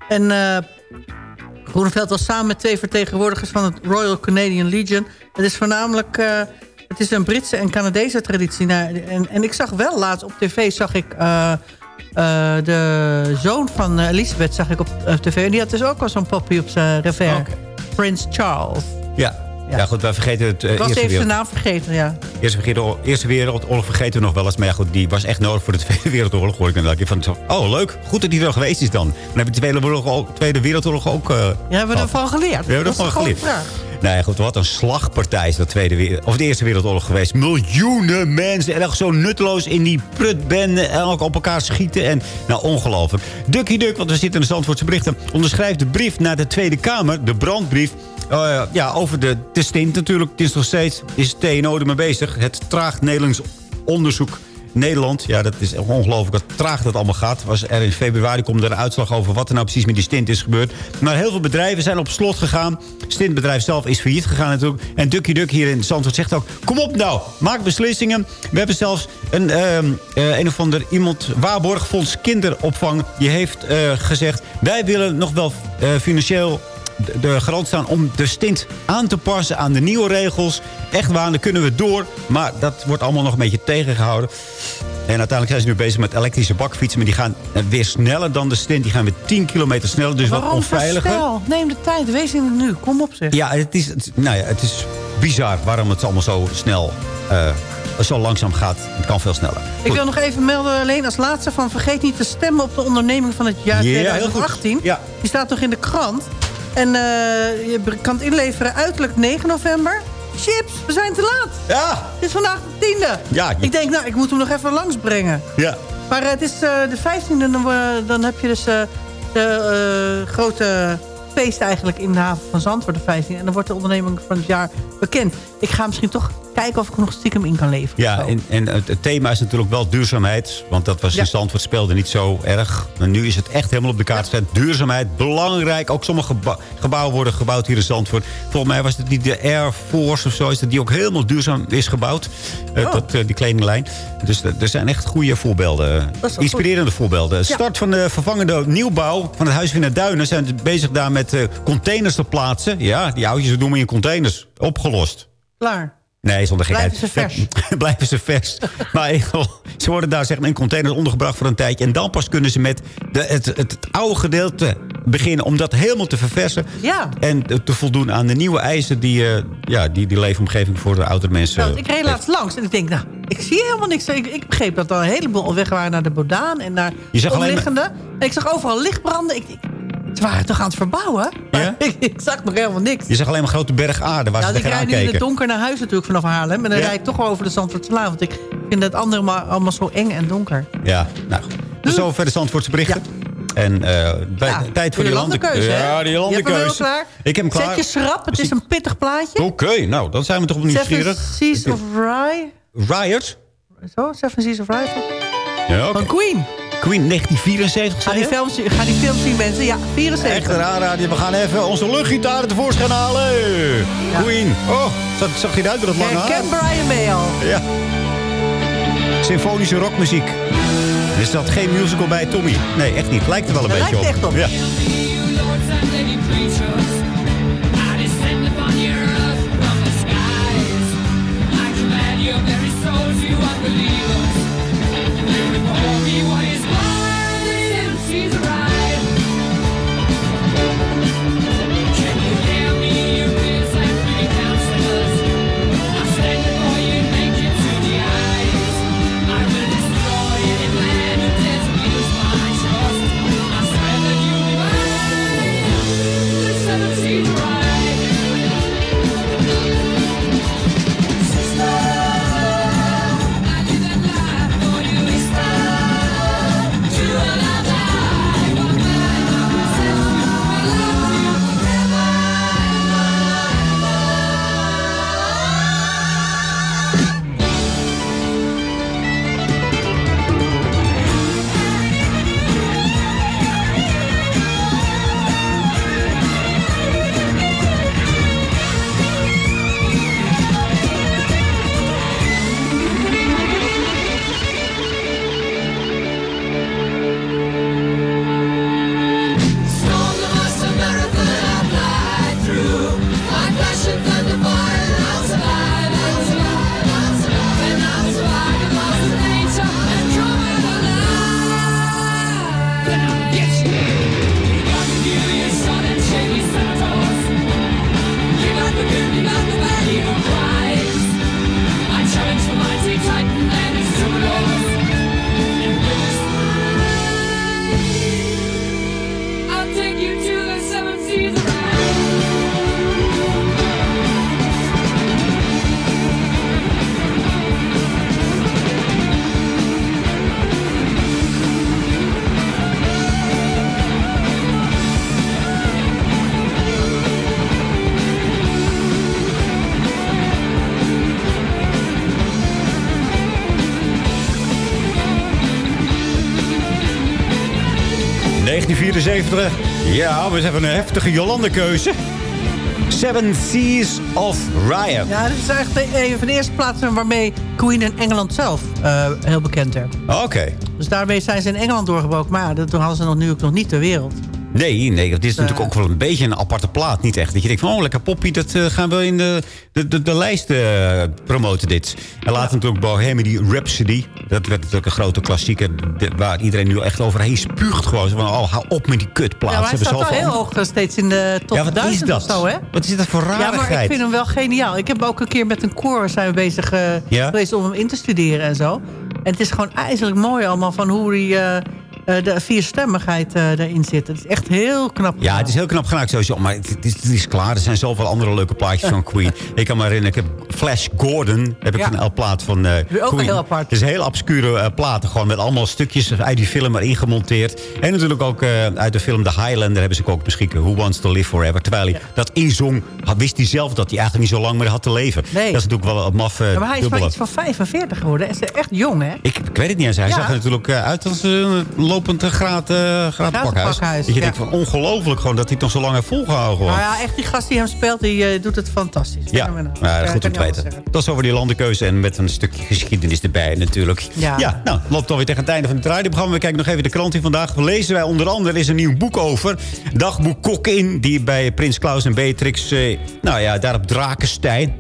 En eh, Groeneveld was samen met twee vertegenwoordigers... van het Royal Canadian Legion. Het is voornamelijk... eh, het is een Britse en Canadese traditie. Nou, en, en ik zag wel laatst op tv... zag ik eh, eh, de zoon van Elisabeth zag ik op tv. En die had dus ook al zo'n poppy op zijn revers. Prins Charles. Ja. Ja. goed, wij vergeten het eh, Ik was even zijn Wereld- naam vergeten, ja. Eerste, Wereldoorlog- Eerste Wereldoorlog vergeten we nog wel eens. Maar ja, goed, die was echt nodig voor de [laughs] Tweede Wereldoorlog. Hoor ik dan keer van, oh leuk, goed dat die er geweest is dan. Dan heb je de Tweede, Wereldoorlog ook, Tweede Wereldoorlog ook... eh, Ja, hebben we ervan geleerd? We hebben Dat is ervan geleerd. vraag. Nou ja, goed, wat een slagpartij is dat Tweede of de Eerste Wereldoorlog geweest. Miljoenen mensen en echt zo nutteloos in die prutbende en ook op elkaar schieten. En nou, ongelooflijk. Ducky Duck, want we zitten in de Zandvoortse berichten, onderschrijft de brief naar de Tweede Kamer, de brandbrief. Eh, ja, over de, stint natuurlijk. Het is nog steeds, is TNO ermee bezig. Het traagt Nederlands onderzoek Nederland. Ja, dat is ongelooflijk wat traag dat allemaal gaat. Was er in februari komt er een uitslag over wat er nou precies met die stint is gebeurd. Maar heel veel bedrijven zijn op slot gegaan. Stintbedrijf zelf is failliet gegaan natuurlijk. En Ducky Duck hier in Zandvoort zegt ook... kom op nou, maak beslissingen. We hebben zelfs een, ehm, eh, een of ander iemand... Waarborgfonds Kinderopvang. Die heeft eh, gezegd... wij willen nog wel eh, financieel de- garant staan om de stint aan te passen aan de nieuwe regels. Echt waar, dan kunnen we door. Maar dat wordt allemaal nog een beetje tegengehouden. En uiteindelijk zijn ze nu bezig met elektrische bakfietsen. Maar die gaan weer sneller dan de stint. Die gaan weer 10 kilometer sneller, dus wat onveiliger. Neem de tijd, wees in het nu. Kom op zeg. Ja, het is, het, nou ja, het is bizar waarom het allemaal zo snel, eh, zo langzaam gaat. Het kan veel sneller. Ik wil nog even melden, alleen als laatste van... vergeet niet te stemmen op de onderneming van het jaar Ja, heel goed. 2018. Ja. Die staat toch in de krant. En eh, je kan het inleveren uiterlijk 9 november. Chips, we zijn te laat. Ja. Het is vandaag de tiende. Ja, je- Ik denk, nou, ik moet hem nog even langsbrengen. Ja. Maar eh, het is eh, de 15e, dan, dan heb je dus de grote feest eigenlijk in de haven van Zandvoort, de 15e. En dan wordt de onderneming van het jaar bekend. Ik ga misschien toch kijken of ik nog stiekem in kan leveren. Ja, en, en het, het thema is natuurlijk wel duurzaamheid. Want dat was Ja. in Zandvoort speelde niet zo erg. Maar nu is het echt helemaal op de kaart gezet. Duurzaamheid, belangrijk. Ook sommige gebouwen worden gebouwd hier in Zandvoort. Volgens mij was het niet de Air Force of zo. Is dat die ook helemaal duurzaam is gebouwd. Eh, Oh. dat, eh, die kledinglijn. Dus er zijn echt goede voorbeelden. Inspirerende voorbeelden. Ja. Start van de vervangende nieuwbouw van het Huis in de Duinen. Zijn bezig daar met eh, containers te plaatsen. Ja, die oudjes doen we in containers. Opgelost. Klaar. Nee, zonder gekheid. [laughs] Blijven ze vers? Blijven ze vers. maar ze worden daar zeg maar, in containers ondergebracht voor een tijdje. En dan pas kunnen ze met de, het, het, het oude gedeelte beginnen om dat helemaal te verversen. Ja. En te voldoen aan de nieuwe eisen die, eh, ja, die die leefomgeving voor de oudere mensen Nou, ik reed laatst langs en ik denk, nou, ik zie helemaal niks. Ik, ik begreep dat er een heleboel al weg waren naar de Bodaan en naar Je zag alleen maar- ik zag overal lichtbranden. Ik, ik, ze waren toch aan het verbouwen? Maar [laughs] ik, ik zag nog helemaal niks. Je zag alleen maar grote berg aarde waar Nou, ze ik tegenaan rijd nu in het keken. donker naar huis natuurlijk vanaf Haarlem. En dan Ja. rijd ik toch wel over de Zandvoortselaan. Want ik vind het andere maar allemaal zo eng en donker. Ja, nou goed. Tot zover de Zandvoortse berichten. En eh, bij, Ja, tijd voor die landen... landenkeuze? Ja, die landenkeuze. klaar? Ik heb hem klaar. Zet je schrap, het is een pittig plaatje. Oké, nou, dan zijn we toch Seven nieuwsgierig. Seas of Rye. Riot? Zo, Seven Seas of Rye. Ja. Van Queen. Queen 1974, Ga die, film, ga die film zien, mensen. Ja, 74. Echt een aanrader. We gaan even onze luchtgitaren tevoorschijn halen. Queen. Oh, zag, zag je eruit door het lange haar? Ken Brian May al. Ja. Symfonische rockmuziek. Er is dat geen musical bij Tommy? Nee, echt niet. Lijkt er wel een Dat beetje op. lijkt echt op. Ja. 1974. Ja, we hebben een heftige Jolande-keuze. Seven Seas of Ryan. Ja, dit is eigenlijk de- een van de eerste plaatsen waarmee Queen in Engeland zelf eh, heel bekend werd. Oké. Dus daarmee zijn ze in Engeland doorgebroken. Maar ja, dat- toen hadden ze nog, nu ook nog niet de wereld. Nee, nee, dat is natuurlijk ook wel een beetje een aparte plaat. Niet echt. Dat je denkt van, oh, lekker poppy, dat eh, gaan we in de, de, de, de lijst eh, promoten dit. En later natuurlijk Bohemian Rhapsody. Dat werd natuurlijk een grote klassieker. waar iedereen nu echt overheen spuugt gewoon. Zo Van, oh, hou op met die kutplaat. ja, maar hij staat wel heel hoog eh, steeds in de top Ja, wat is 1000 dat? of zo, hè? Wat is dat voor Ja, maar ik rarigheid? vind hem wel geniaal. Ik heb ook een keer met een koor zijn we bezig eh, Ja? geweest om hem in te studeren en zo. En het is gewoon ijzerlijk mooi allemaal van hoe eh, eh, de vierstemmigheid eh erin zit. Het is echt heel knap. Ja, het is heel knap gedaan sowieso. Maar het, is, het is klaar. Er zijn zoveel andere leuke plaatjes van Queen. Ik kan me herinneren, ik heb Flash Gordon. Heb ik Ja. een plaat van eh Ook Queen. heel apart. Het is een heel obscure eh, platen. Gewoon met allemaal stukjes uit die film erin gemonteerd. En natuurlijk ook eh, uit de film The Highlander hebben ze ook beschikken. Who Wants to Live Forever. Terwijl hij dat inzong, wist hij zelf dat hij eigenlijk niet zo lang meer had te leven. Nee. Dat is natuurlijk wel een maf eh, Ja, maar hij is dubbele. iets van 45 geworden. Hij is echt jong, hè? Ik, ik weet het niet eens. Hij Ja. zag er natuurlijk eh, uit als een lopend eh, graad, eh graadpakhuis. Graadpakhuis, Dat je ja. denkt van ongelooflijk gewoon dat hij het nog zo lang heeft volgehouden. Gewoon. Nou ja, echt die gast die hem speelt, die eh, doet het fantastisch. Ja, Fenomenaal. ja goed om te weten. Dat is over die landenkeuze en met een stukje geschiedenis erbij natuurlijk. Ja. nou, loopt alweer tegen het einde van het radioprogramma. We kijken nog even de krant in vandaag. We lezen wij onder andere, er is een nieuw boek over. Dagboek Kokkin, die bij Prins Klaus en Beatrix, eh, nou ja, daar op Drakenstein,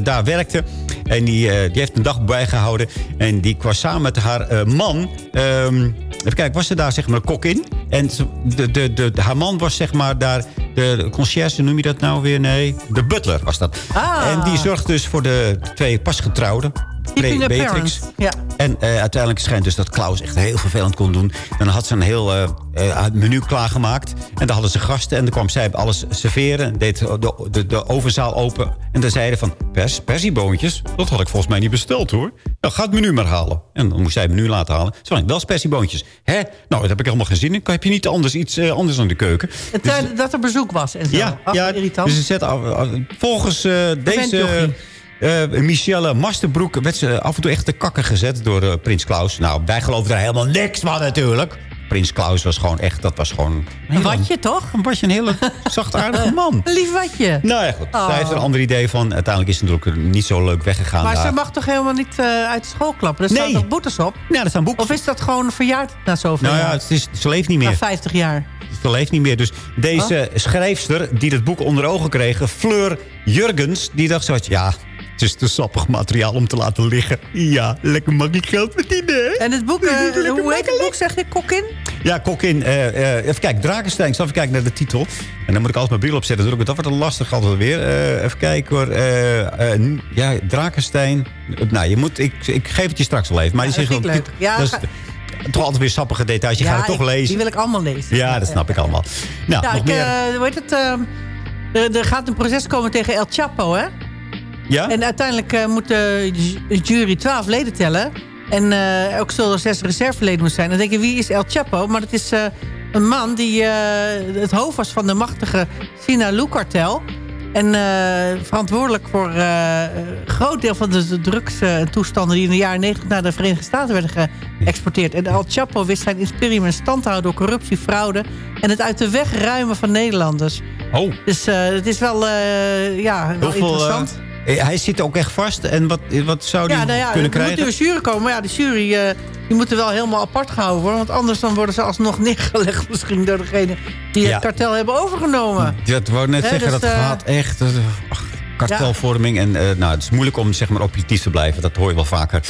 daar werkte. En die, die heeft een dag bijgehouden. En die kwam samen met haar man. ehm, even kijken, was ze daar zeg maar kok in? En de, de, de- haar man was zeg maar daar de conciërge, noem je dat nou weer? Nee, de butler was dat. Ah. En die zorgt dus voor de twee pasgetrouwden. Keeping Be- appearance. Ja. En eh, uiteindelijk schijnt dus dat Klaus echt heel vervelend kon doen. Dan had ze een heel eh, eh, menu klaargemaakt. En dan hadden ze gasten. En dan kwam zij alles serveren. Deed de, de, de ovenzaal open. En dan zeiden van, pers, persieboontjes? Dat had ik volgens mij niet besteld hoor. Nou, ga het menu maar halen. En dan moest zij het menu laten halen. Ze van, wel persieboontjes. Hè? Nou, dat heb ik helemaal geen zin in. Heb je niet anders iets anders aan de keuken? Het, eh, dat er bezoek was en zo. Ja, Ach, ja irritant. dus ze zet af, af- volgens eh, deze eh Michelle Masterbroek... werd ze af en toe echt te kakken gezet door eh, Prins Klaus. Nou, wij geloven daar helemaal niks van natuurlijk. Prins Klaus was gewoon echt... Dat was gewoon... Een watje, toch? Een watje, een hele [laughs] zachtaardige man. Een lief watje. Nou ja, goed. Oh. Zij heeft er een ander idee van. Uiteindelijk is het natuurlijk niet zo leuk weggegaan Maar daar. ze mag toch helemaal niet eh, uit de school klappen? Er staan Nee. toch boetes op? Ja, er staan boeken. Of is dat gewoon verjaard na zoveel Nou ja, het is, ze leeft niet meer. Na 50 jaar. Ze leeft niet meer. Dus deze schrijfster die het boek onder ogen kreeg... Fleur Jurgens, die dacht zo... Ja, het is te sappig materiaal om te laten liggen. Ja, lekker makkelijk geld verdienen. hè? En het boek, eh, hoe heet het boek, zeg je? Kokkin? Ja, Kokkin. eh eh even kijken, Drakenstein. Even kijken naar de titel. En dan moet ik altijd mijn bril opzetten. Dus dat wordt lastig altijd weer. Even kijken hoor. Ja, Drakenstein. Nou, je moet, ik, ik geef het je straks wel even. Maar Ja, die dat zegt wel- leuk. Ja, dat toch altijd weer sappige details. Je gaat het toch ik- lezen. Die wil ik allemaal lezen. Ja, dat snap ik allemaal. Nou, ja, nog ik, meer. hoe heet het? er gaat een proces komen tegen El Chapo, hè? Ja? En uiteindelijk eh, moet de ju- jury 12 leden tellen. En eh, ook zullen er zes reserveleden moeten zijn. Dan denk je, wie is El Chapo? Maar dat is eh, een man die het hoofd was van de machtige Sinaloa-kartel. En verantwoordelijk voor een groot deel van de drugstoestanden... die in de jaren 90 naar de Verenigde Staten werden geëxporteerd. En El Chapo wist zijn imperium in stand te houden... door corruptie, fraude en het uit de weg ruimen van Nederlanders. Oh. Dus het is wel, ja, Hoeveel, interessant. Hij zit ook echt vast. En wat, wat zou hij Ja, nou ja, kunnen er moet krijgen? nu een jury komen. Maar ja, de jury eh, die moeten wel helemaal apart gehouden worden. Want anders dan worden ze alsnog [laughs] neergelegd misschien door degene die Ja. het kartel hebben overgenomen. Ja, dat wou net zeggen. dus, dat eh, gaat echt... eh, ach, kartelvorming. En eh, nou, het is moeilijk om zeg maar, objectief te blijven. Dat hoor je wel vaker.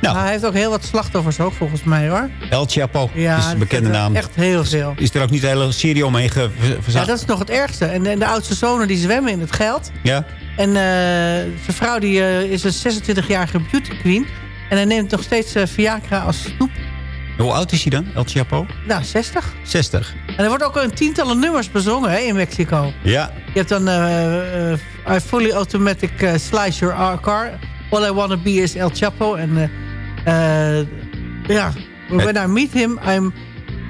Nou, Maar hij heeft ook heel wat slachtoffers ook, volgens mij, hoor. El Chapo Ja, is een bekende naam. Echt heel veel. Is er ook niet een hele serie omheen ge- ver- Ja, verzameld? dat is nog het ergste. En, en de oudste zonen die zwemmen in het geld. Ja? En eh, zijn vrouw die, eh, is een 26-jarige beauty queen. En hij neemt nog steeds eh, Viagra als snoep. Hoe oud is hij dan, El Chapo? Nou, 60. 60. En er wordt ook een tientallen nummers bezongen hè, in Mexico. Ja. Je hebt dan I fully automatic slice your car. All I wanna be is El Chapo. En ja, when I meet him, I'm,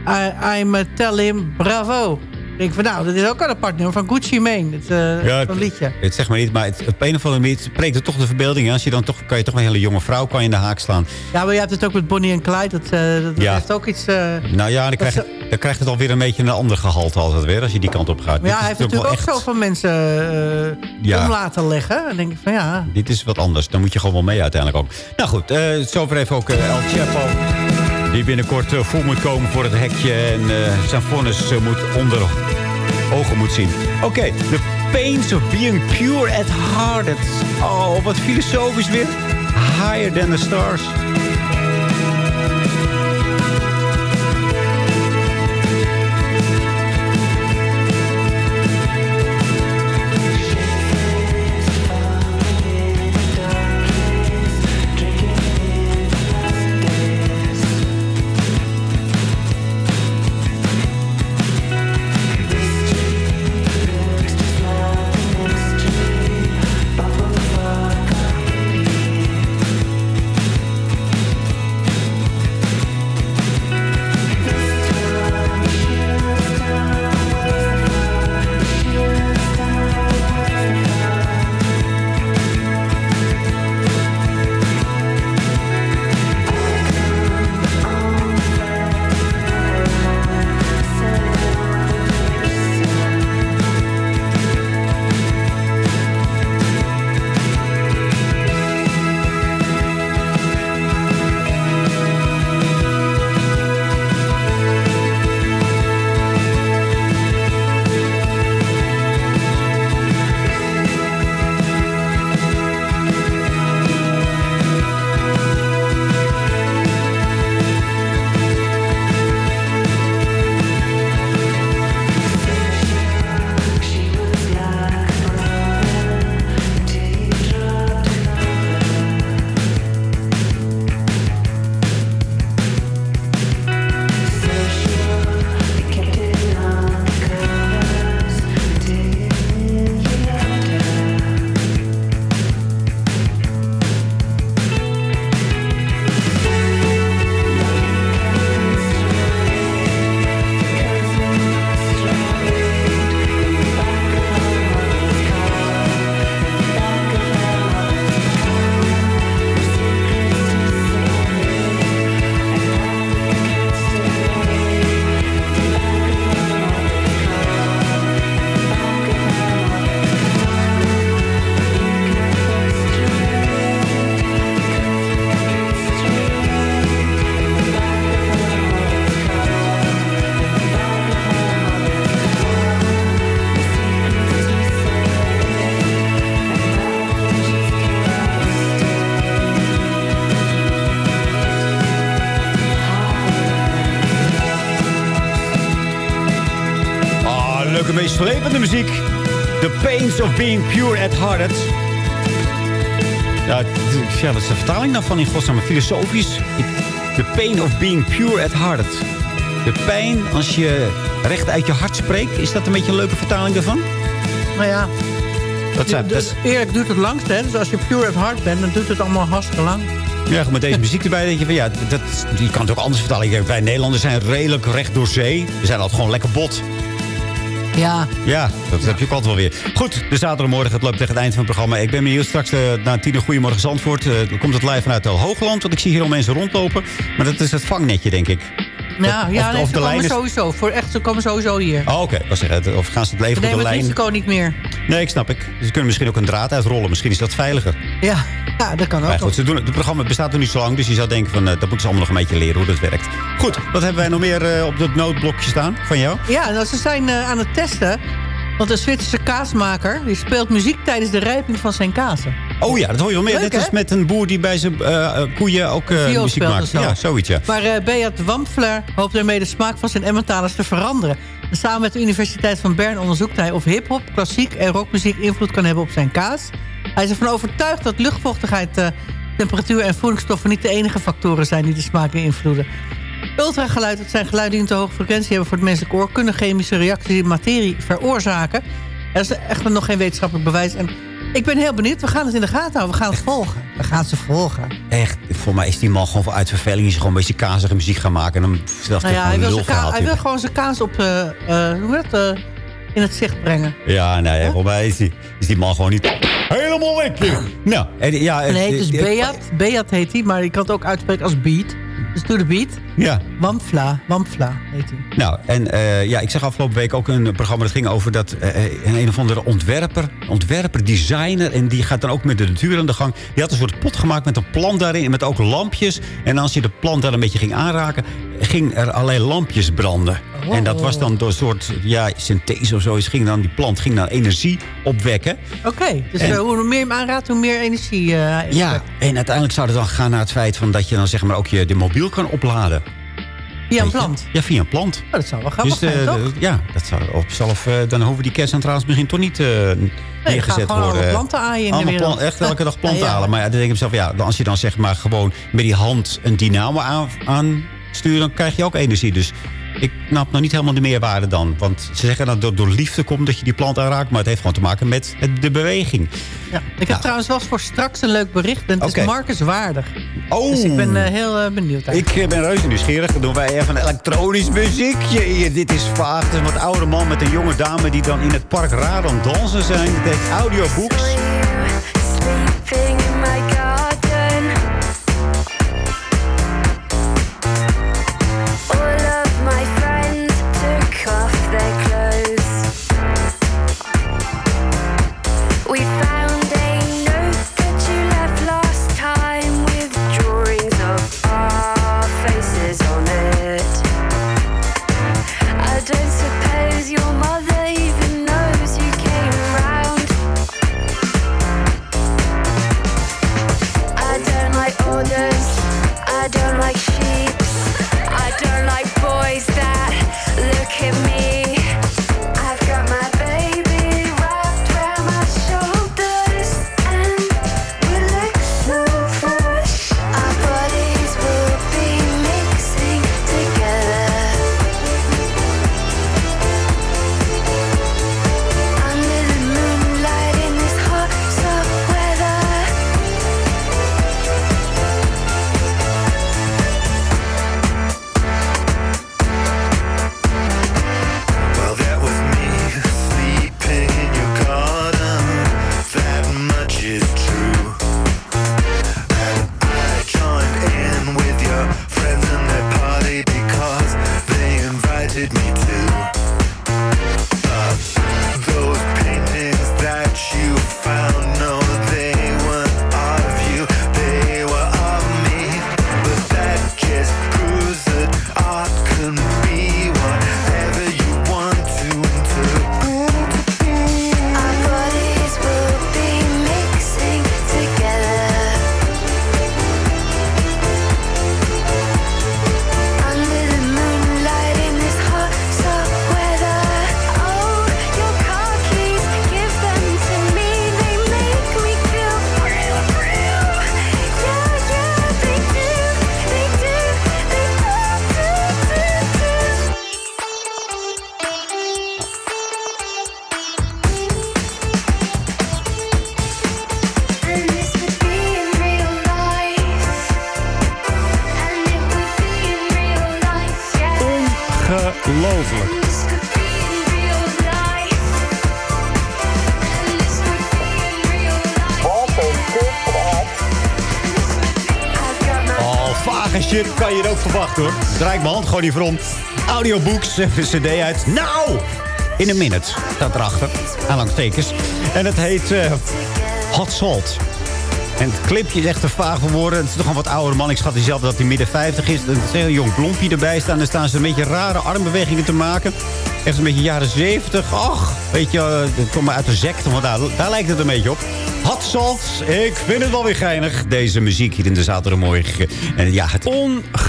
I, I'm uh, tell him bravo. Ik denk van nou, dat is ook een apart nummer van Gucci Mane. Het, eh Ja, zo'n liedje. Het zeg maar niet, maar het, op een of andere manier spreekt het toch de verbeelding. hè. Als je dan toch, kan je toch een hele jonge vrouw kan je in de haak slaan. Ja, maar je hebt het ook met Bonnie en Clyde. Dat, eh, dat Ja. heeft ook iets... eh, Nou ja, dan, dat krijgt, ze- dan krijgt het alweer een beetje een ander gehalte altijd weer. Als je die kant op gaat. maar ja, hij heeft natuurlijk ook zo van mensen Ja. om laten leggen. Dan denk ik van ja... Dit is wat anders. Dan moet je gewoon wel mee uiteindelijk ook. Nou goed, zover even ook El Chapo. Die binnenkort eh, vol moet komen voor het hekje. En eh, zijn vonnis eh, moet onder ogen moet zien. Oké, the pains of being pure at heart. Oh, wat filosofisch weer. Higher than the stars. Meeslepende muziek. The pains of being pure at heart. Ja, wat is de vertaling daarvan in godsnaam? Filosofisch. The pain of being pure at heart. De pijn als je recht uit je hart spreekt. Is dat een beetje een leuke vertaling daarvan? Nou ja, Dat zijn, dat, dus eerlijk duurt het langst. Hè? Dus als je pure at heart bent, dan duurt het allemaal hartstikke lang. ja, goed, met deze muziek erbij denk je van ja, dat, je kan het ook anders vertalen. Ik denk, Wij Nederlanders zijn redelijk recht door zee. We zijn altijd gewoon lekker bot. Ja, Ja, dat heb je ook altijd wel weer. Goed, de zaterdagmorgen, het loopt tegen het eind van het programma. Ik ben benieuwd straks uh, na tien uur Goedemorgen Zandvoort. dan komt het live vanuit El Hoogland, want ik zie hier al mensen rondlopen. Maar dat is het vangnetje, denk ik. ja, ja of nee, of ze de komen is- sowieso. Voor echt, ze komen sowieso hier. Oh, oké. Of gaan ze het leven op de lijn? risico niet meer. Nee, ik snap ik. Ze kunnen misschien ook een draad uitrollen. Misschien is dat veiliger. Ja, ja dat kan ook. Maar goed, ze doen, het het programma bestaat nog niet zo lang. Dus je zou denken, van, eh, dat moeten ze allemaal nog een beetje leren hoe dat werkt. Goed, wat hebben wij nog meer eh, op dat noodblokje staan van jou? Ja, nou, ze zijn eh, aan het testen. Want een Zwitserse kaasmaker die speelt muziek tijdens de rijping van zijn kazen. Oh ja, dat hoor je wel meer. Net als hè? met een boer die bij zijn eh, koeien ook muziek maakt. zo. Ja, zoiets ja. Maar Beat Wampfler hoopt ermee de smaak van zijn Emmentalers te veranderen. En samen met de Universiteit van Bern onderzoekt hij of hip-hop, klassiek en rockmuziek invloed kan hebben op zijn kaas. Hij is ervan overtuigd dat luchtvochtigheid, temperatuur en voedingsstoffen niet de enige factoren zijn die de smaak beïnvloeden. Ultrageluid, dat zijn geluiden die een te hoge frequentie hebben voor het menselijk oor, kunnen chemische reacties in materie veroorzaken. Er is echter nog geen wetenschappelijk bewijs. En ik ben heel benieuwd. We gaan het in de gaten houden. We gaan het volgen. Dan gaan ze volgen. Echt, voor mij is die man gewoon voor uit verveling... is gewoon een beetje kazige muziek gaan maken... en dan zelfs Nou ja, hij wil, hij wil gewoon zijn kaas op, eh, eh, hoe heet het, eh, in het zicht brengen. Ja, nee, voor mij is die, is die man gewoon niet helemaal lekker. Nou, en, ja, Nee, het is Beat. Beat heet hij, maar je kan het ook uitspreken als Beat. Dus doe de Beat. Ja. Wampfla, Wampfla heet hij. Nou, en eh, ja, ik zag afgelopen week ook een programma... dat ging over dat eh, een, een of andere ontwerper, ontwerper, designer... en die gaat dan ook met de natuur aan de gang. Die had een soort pot gemaakt met een plant daarin... en met ook lampjes. En als je de plant daar een beetje ging aanraken... ging er allerlei lampjes branden. En dat was dan door een soort ja, synthese of zoiets... ging dan die plant ging dan energie opwekken. Oké, dus En- hoe meer je hem aanraadt, hoe meer energie eh, Ja, en uiteindelijk zou het dan gaan naar het feit... Van dat je dan zeg maar ook je de mobiel kan opladen. Via een plant. Ja, via een plant. Oh, dat zou wel grappig Dus, zijn, eh, toch? ja, dat zou op zelf, eh, dan hoeven die kerncentrales misschien toch niet eh neergezet gewoon worden. alle planten aaien in de Allemaal wereld. plan- echt elke dag planten [laughs] Ja, ja. halen. Maar ja, dan denk ik mezelf, ja, als je dan zeg maar gewoon met die hand een dynamo aan, aanstuurt, dan krijg je ook energie. Dus ik snap nog niet helemaal de meerwaarde dan. Want ze zeggen dat het door, liefde komt dat je die plant aanraakt. Maar het heeft gewoon te maken met de beweging. Ja. Ik heb trouwens wel voor straks een leuk bericht. En het is Marcus waardig. Oh. Dus ik ben eh, heel eh, benieuwd. Ik eh, ben reuze nieuwsgierig. Dan doen wij even een elektronisch muziekje. Dit is vaag. Het is een wat oude man met een jonge dame... die dan in het park raar aan dansen zijn. Het heet audiobooks. Gewoon niet voor. Audiobooks, een cd uit. Nou! In een minute staat erachter. Aanlangstekens. En het heet eh, Hot Salt. En het clipje is echt te vaag geworden. Het is toch een wat ouder man. Ik schat zelf dat hij midden 50 is. Er een heel jong blompje erbij staan. Dan staan ze een beetje rare armbewegingen te maken. Echt een beetje jaren 70. Ach, weet je, eh, het komt maar uit de secte. Want daar, daar lijkt het een beetje op. Hot Salt, ik vind het wel weer geinig. Deze muziek hier in de zaterdagmorgen. En ja, het...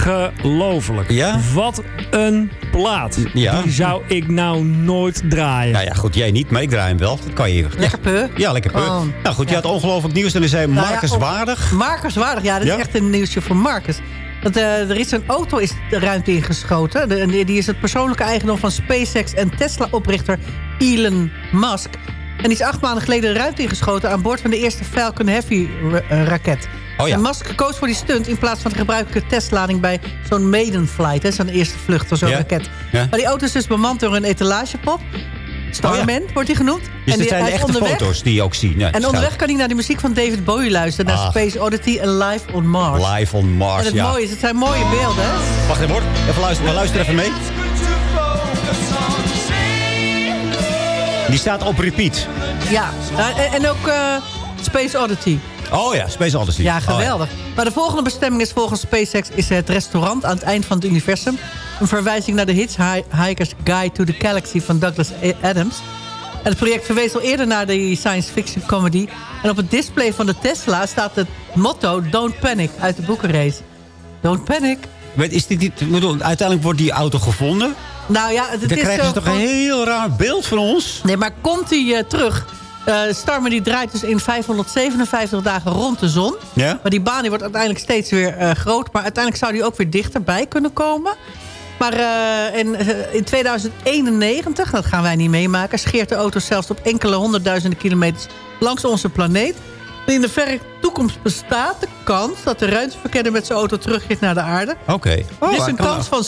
Ongelooflijk. Ja? Wat een plaat. Ja. Die zou ik nou nooit draaien. Nou ja, goed, jij niet, maar ik draai hem wel. Dat kan je. Lekker peu. Ja, lekker peu. Gewoon. Nou goed, je had ongelooflijk nieuws. En dan zei Nou ja, Marcus op- Waardig. Marcus Waardig, ja, dat Ja? is echt een nieuwsje voor Marcus. Want eh, er is een auto is de ruimte ingeschoten. De, die is het persoonlijke eigendom van SpaceX en Tesla-oprichter Elon Musk. En die is acht maanden geleden de ruimte ingeschoten... aan boord van de eerste Falcon Heavy ra- eh, raket. Oh ja. En Musk koos voor die stunt in plaats van de gebruikelijke testlading... bij zo'n maiden flight, hè, zo'n eerste vlucht van zo'n raket. Maar die auto is dus bemand door een etalagepop. Starman wordt hij genoemd. Dus en dit die, zijn de echte onderweg. foto's die je ook ziet. Nee, En onderweg kan hij naar de muziek van David Bowie luisteren... naar Ah. Space Oddity en Live on Mars. Live on Mars, en het ja. mooie is, het zijn mooie beelden, hè? Wacht even hoor. Even luisteren, luister even mee. Die staat op repeat. Ja, Nou, en, en ook eh, Space Oddity. Oh ja, Space Odyssey. Ja, Oh geweldig. Maar de volgende bestemming is volgens SpaceX is het restaurant aan het eind van het universum. Een verwijzing naar de Hitchhiker's Guide to the Galaxy van Douglas Adams. En het project verwees al eerder naar de science fiction comedy. En op het display van de Tesla staat het motto Don't Panic uit de boekenrace. Don't Panic. Is dit niet, bedoel, uiteindelijk wordt die auto gevonden. Nou ja, het Dan is krijgen ze toch een heel raar beeld van ons. Nee, maar komt hij eh, terug? Eh Starmer die draait dus in 557 dagen rond de zon. Ja? Maar die baan die wordt uiteindelijk steeds weer eh, groot. Maar uiteindelijk zou die ook weer dichterbij kunnen komen. Maar eh, in, in 2091, dat gaan wij niet meemaken... scheert de auto zelfs op enkele honderdduizenden kilometers langs onze planeet. In de verre toekomst bestaat de kans dat de ruimteverkenner met zijn auto terugkeert naar de aarde. Oké. er is een kan kans van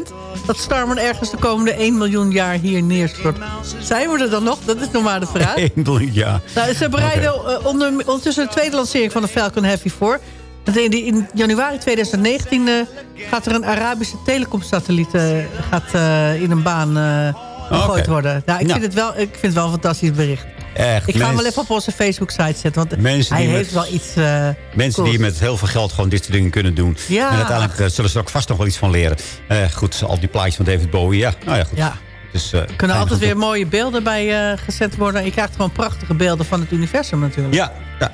6% dat Starman ergens de komende 1 miljoen jaar hier neerstort. Zijn we er dan nog? Dat is nog maar de vraag. Ik bedoel, ja. Nou, ze bereiden eh, onder, ondertussen de tweede lancering van de Falcon Heavy voor. In, januari 2019 eh, gaat er een Arabische telecomsatelliet eh, gaat, in een baan gegooid worden. Nou, ik, Nou. vind het wel, ik vind het wel een fantastisch bericht. Echt, Ik ga hem wel even op onze Facebook-site zetten. Want Mensen hij die heeft met- wel iets eh, Mensen die met heel veel geld gewoon dit soort dingen kunnen doen. Ja. En uiteindelijk eh, zullen ze er ook vast nog wel iets van leren. Eh, goed, al die plaatjes van David Bowie. Ja, nou ja, goed. Ja. Dus, Er kunnen altijd weer mooie beelden bij gezet worden. Je krijgt gewoon prachtige beelden van het universum natuurlijk. Ja, ja.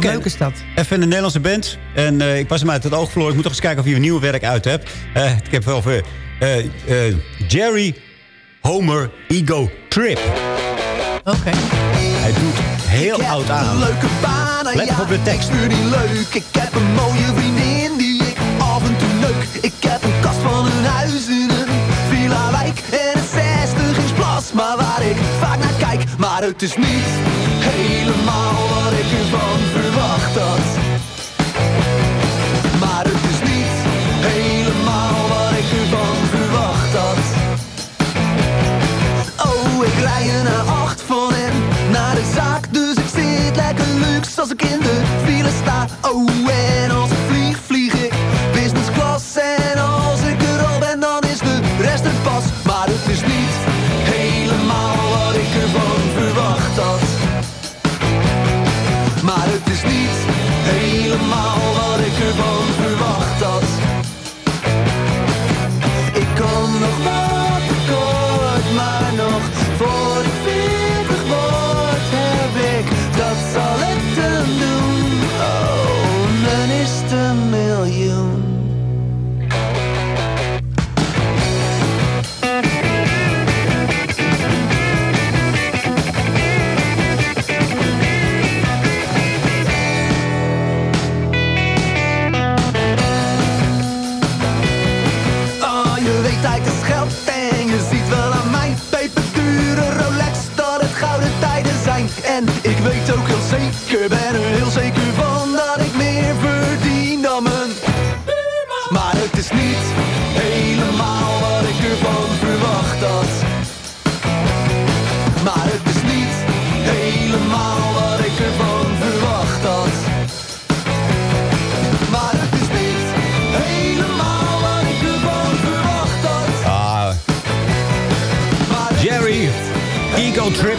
Leuk is dat. Even een Nederlandse band. En ik was hem uit het oog verloren. Ik moet nog eens kijken of hij een nieuw werk uit heb. Eh, ik heb over Jerry Homer Ego Trip. Oké. Hij doet heel oud aan. Leuke baan, Let op de tekst. Ik stuur die leuk. Ik heb een mooie vriendin die ik af en toe leuk. Ik heb een kast van een huis in een villa wijk. En een 60 inch plasma waar ik vaak naar kijk. Maar het is niet helemaal wat ik ervan verwacht had.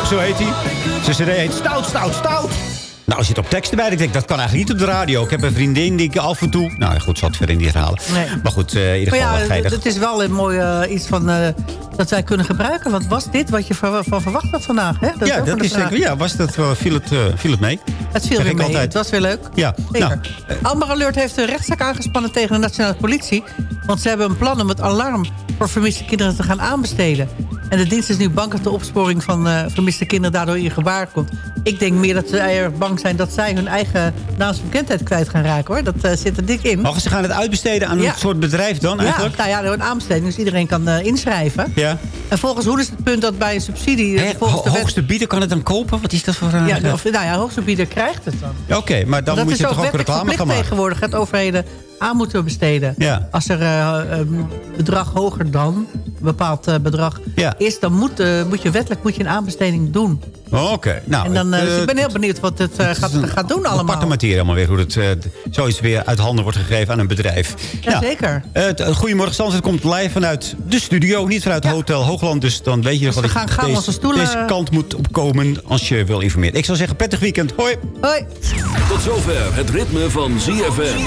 Zo heet hij. Zijn cd heet Stout, Stout, Stout. Nou, er zit op tekst erbij. Ik denk, dat kan eigenlijk niet op de radio. Ik heb een vriendin die ik af en toe... Nou goed, zal het verder niet herhalen. Nee. Maar goed, eh, in ieder Maar geval wel ja, geinig. het is wel een mooi eh, iets van, eh, dat wij kunnen gebruiken. Want was dit wat je van, van verwacht had vandaag? Hè? Dat ja, dat is zeker. Ja, was dat, viel, het, viel het mee? Het viel weer mee. altijd. Het was weer leuk. Ja, Zeker. nou, Amber Alert heeft een rechtszaak aangespannen tegen de nationale politie. Want ze hebben een plan om het alarm voor vermiste kinderen te gaan aanbesteden. En de dienst is nu bang dat de opsporing van eh, vermiste kinderen daardoor in gevaar komt. Ik denk meer dat ze er bang zijn dat zij hun eigen naamsbekendheid kwijt gaan raken. hoor. Dat eh, zit er dik in. Oh, ze gaan het uitbesteden aan Ja. een soort bedrijf dan eigenlijk? Ja, nou ja, een aanbesteding, dus iedereen kan eh, inschrijven. Ja. En volgens hoe is het punt dat bij een subsidie... De wet- hoogste bieder kan het dan kopen? Wat is dat voor... een? ja, de- of, nou ja, hoogste bieder krijgt het dan. Oké, maar dan dat moet je toch ook reclame gaan maken? tegenwoordig dat overheden aan moeten besteden. Ja. Als er een bedrag hoger dan, bepaald eh, bedrag Ja. is... dan moet, eh, moet je wettelijk moet je een aanbesteding doen. Oh, Oké, nou... en dan, eh, het, dus ik ben heel benieuwd wat het, eh, het gaat, gaat doen allemaal. aparte materie allemaal weer. Hoe het eh, zoiets weer uit handen wordt gegeven aan een bedrijf. Ja, zeker. eh, t- goedemorgen, Stanford komt live vanuit de studio. Niet vanuit Hotel Hoogland. Dus dan weet je nog we wat gaan ik gauw deze, onze stoelen- deze kant moet opkomen als je wil informeren. Ik zou zeggen, prettig weekend. Hoi. Hoi. Tot zover het ritme van ZFM.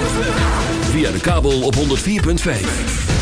Via de kabel op 104.5.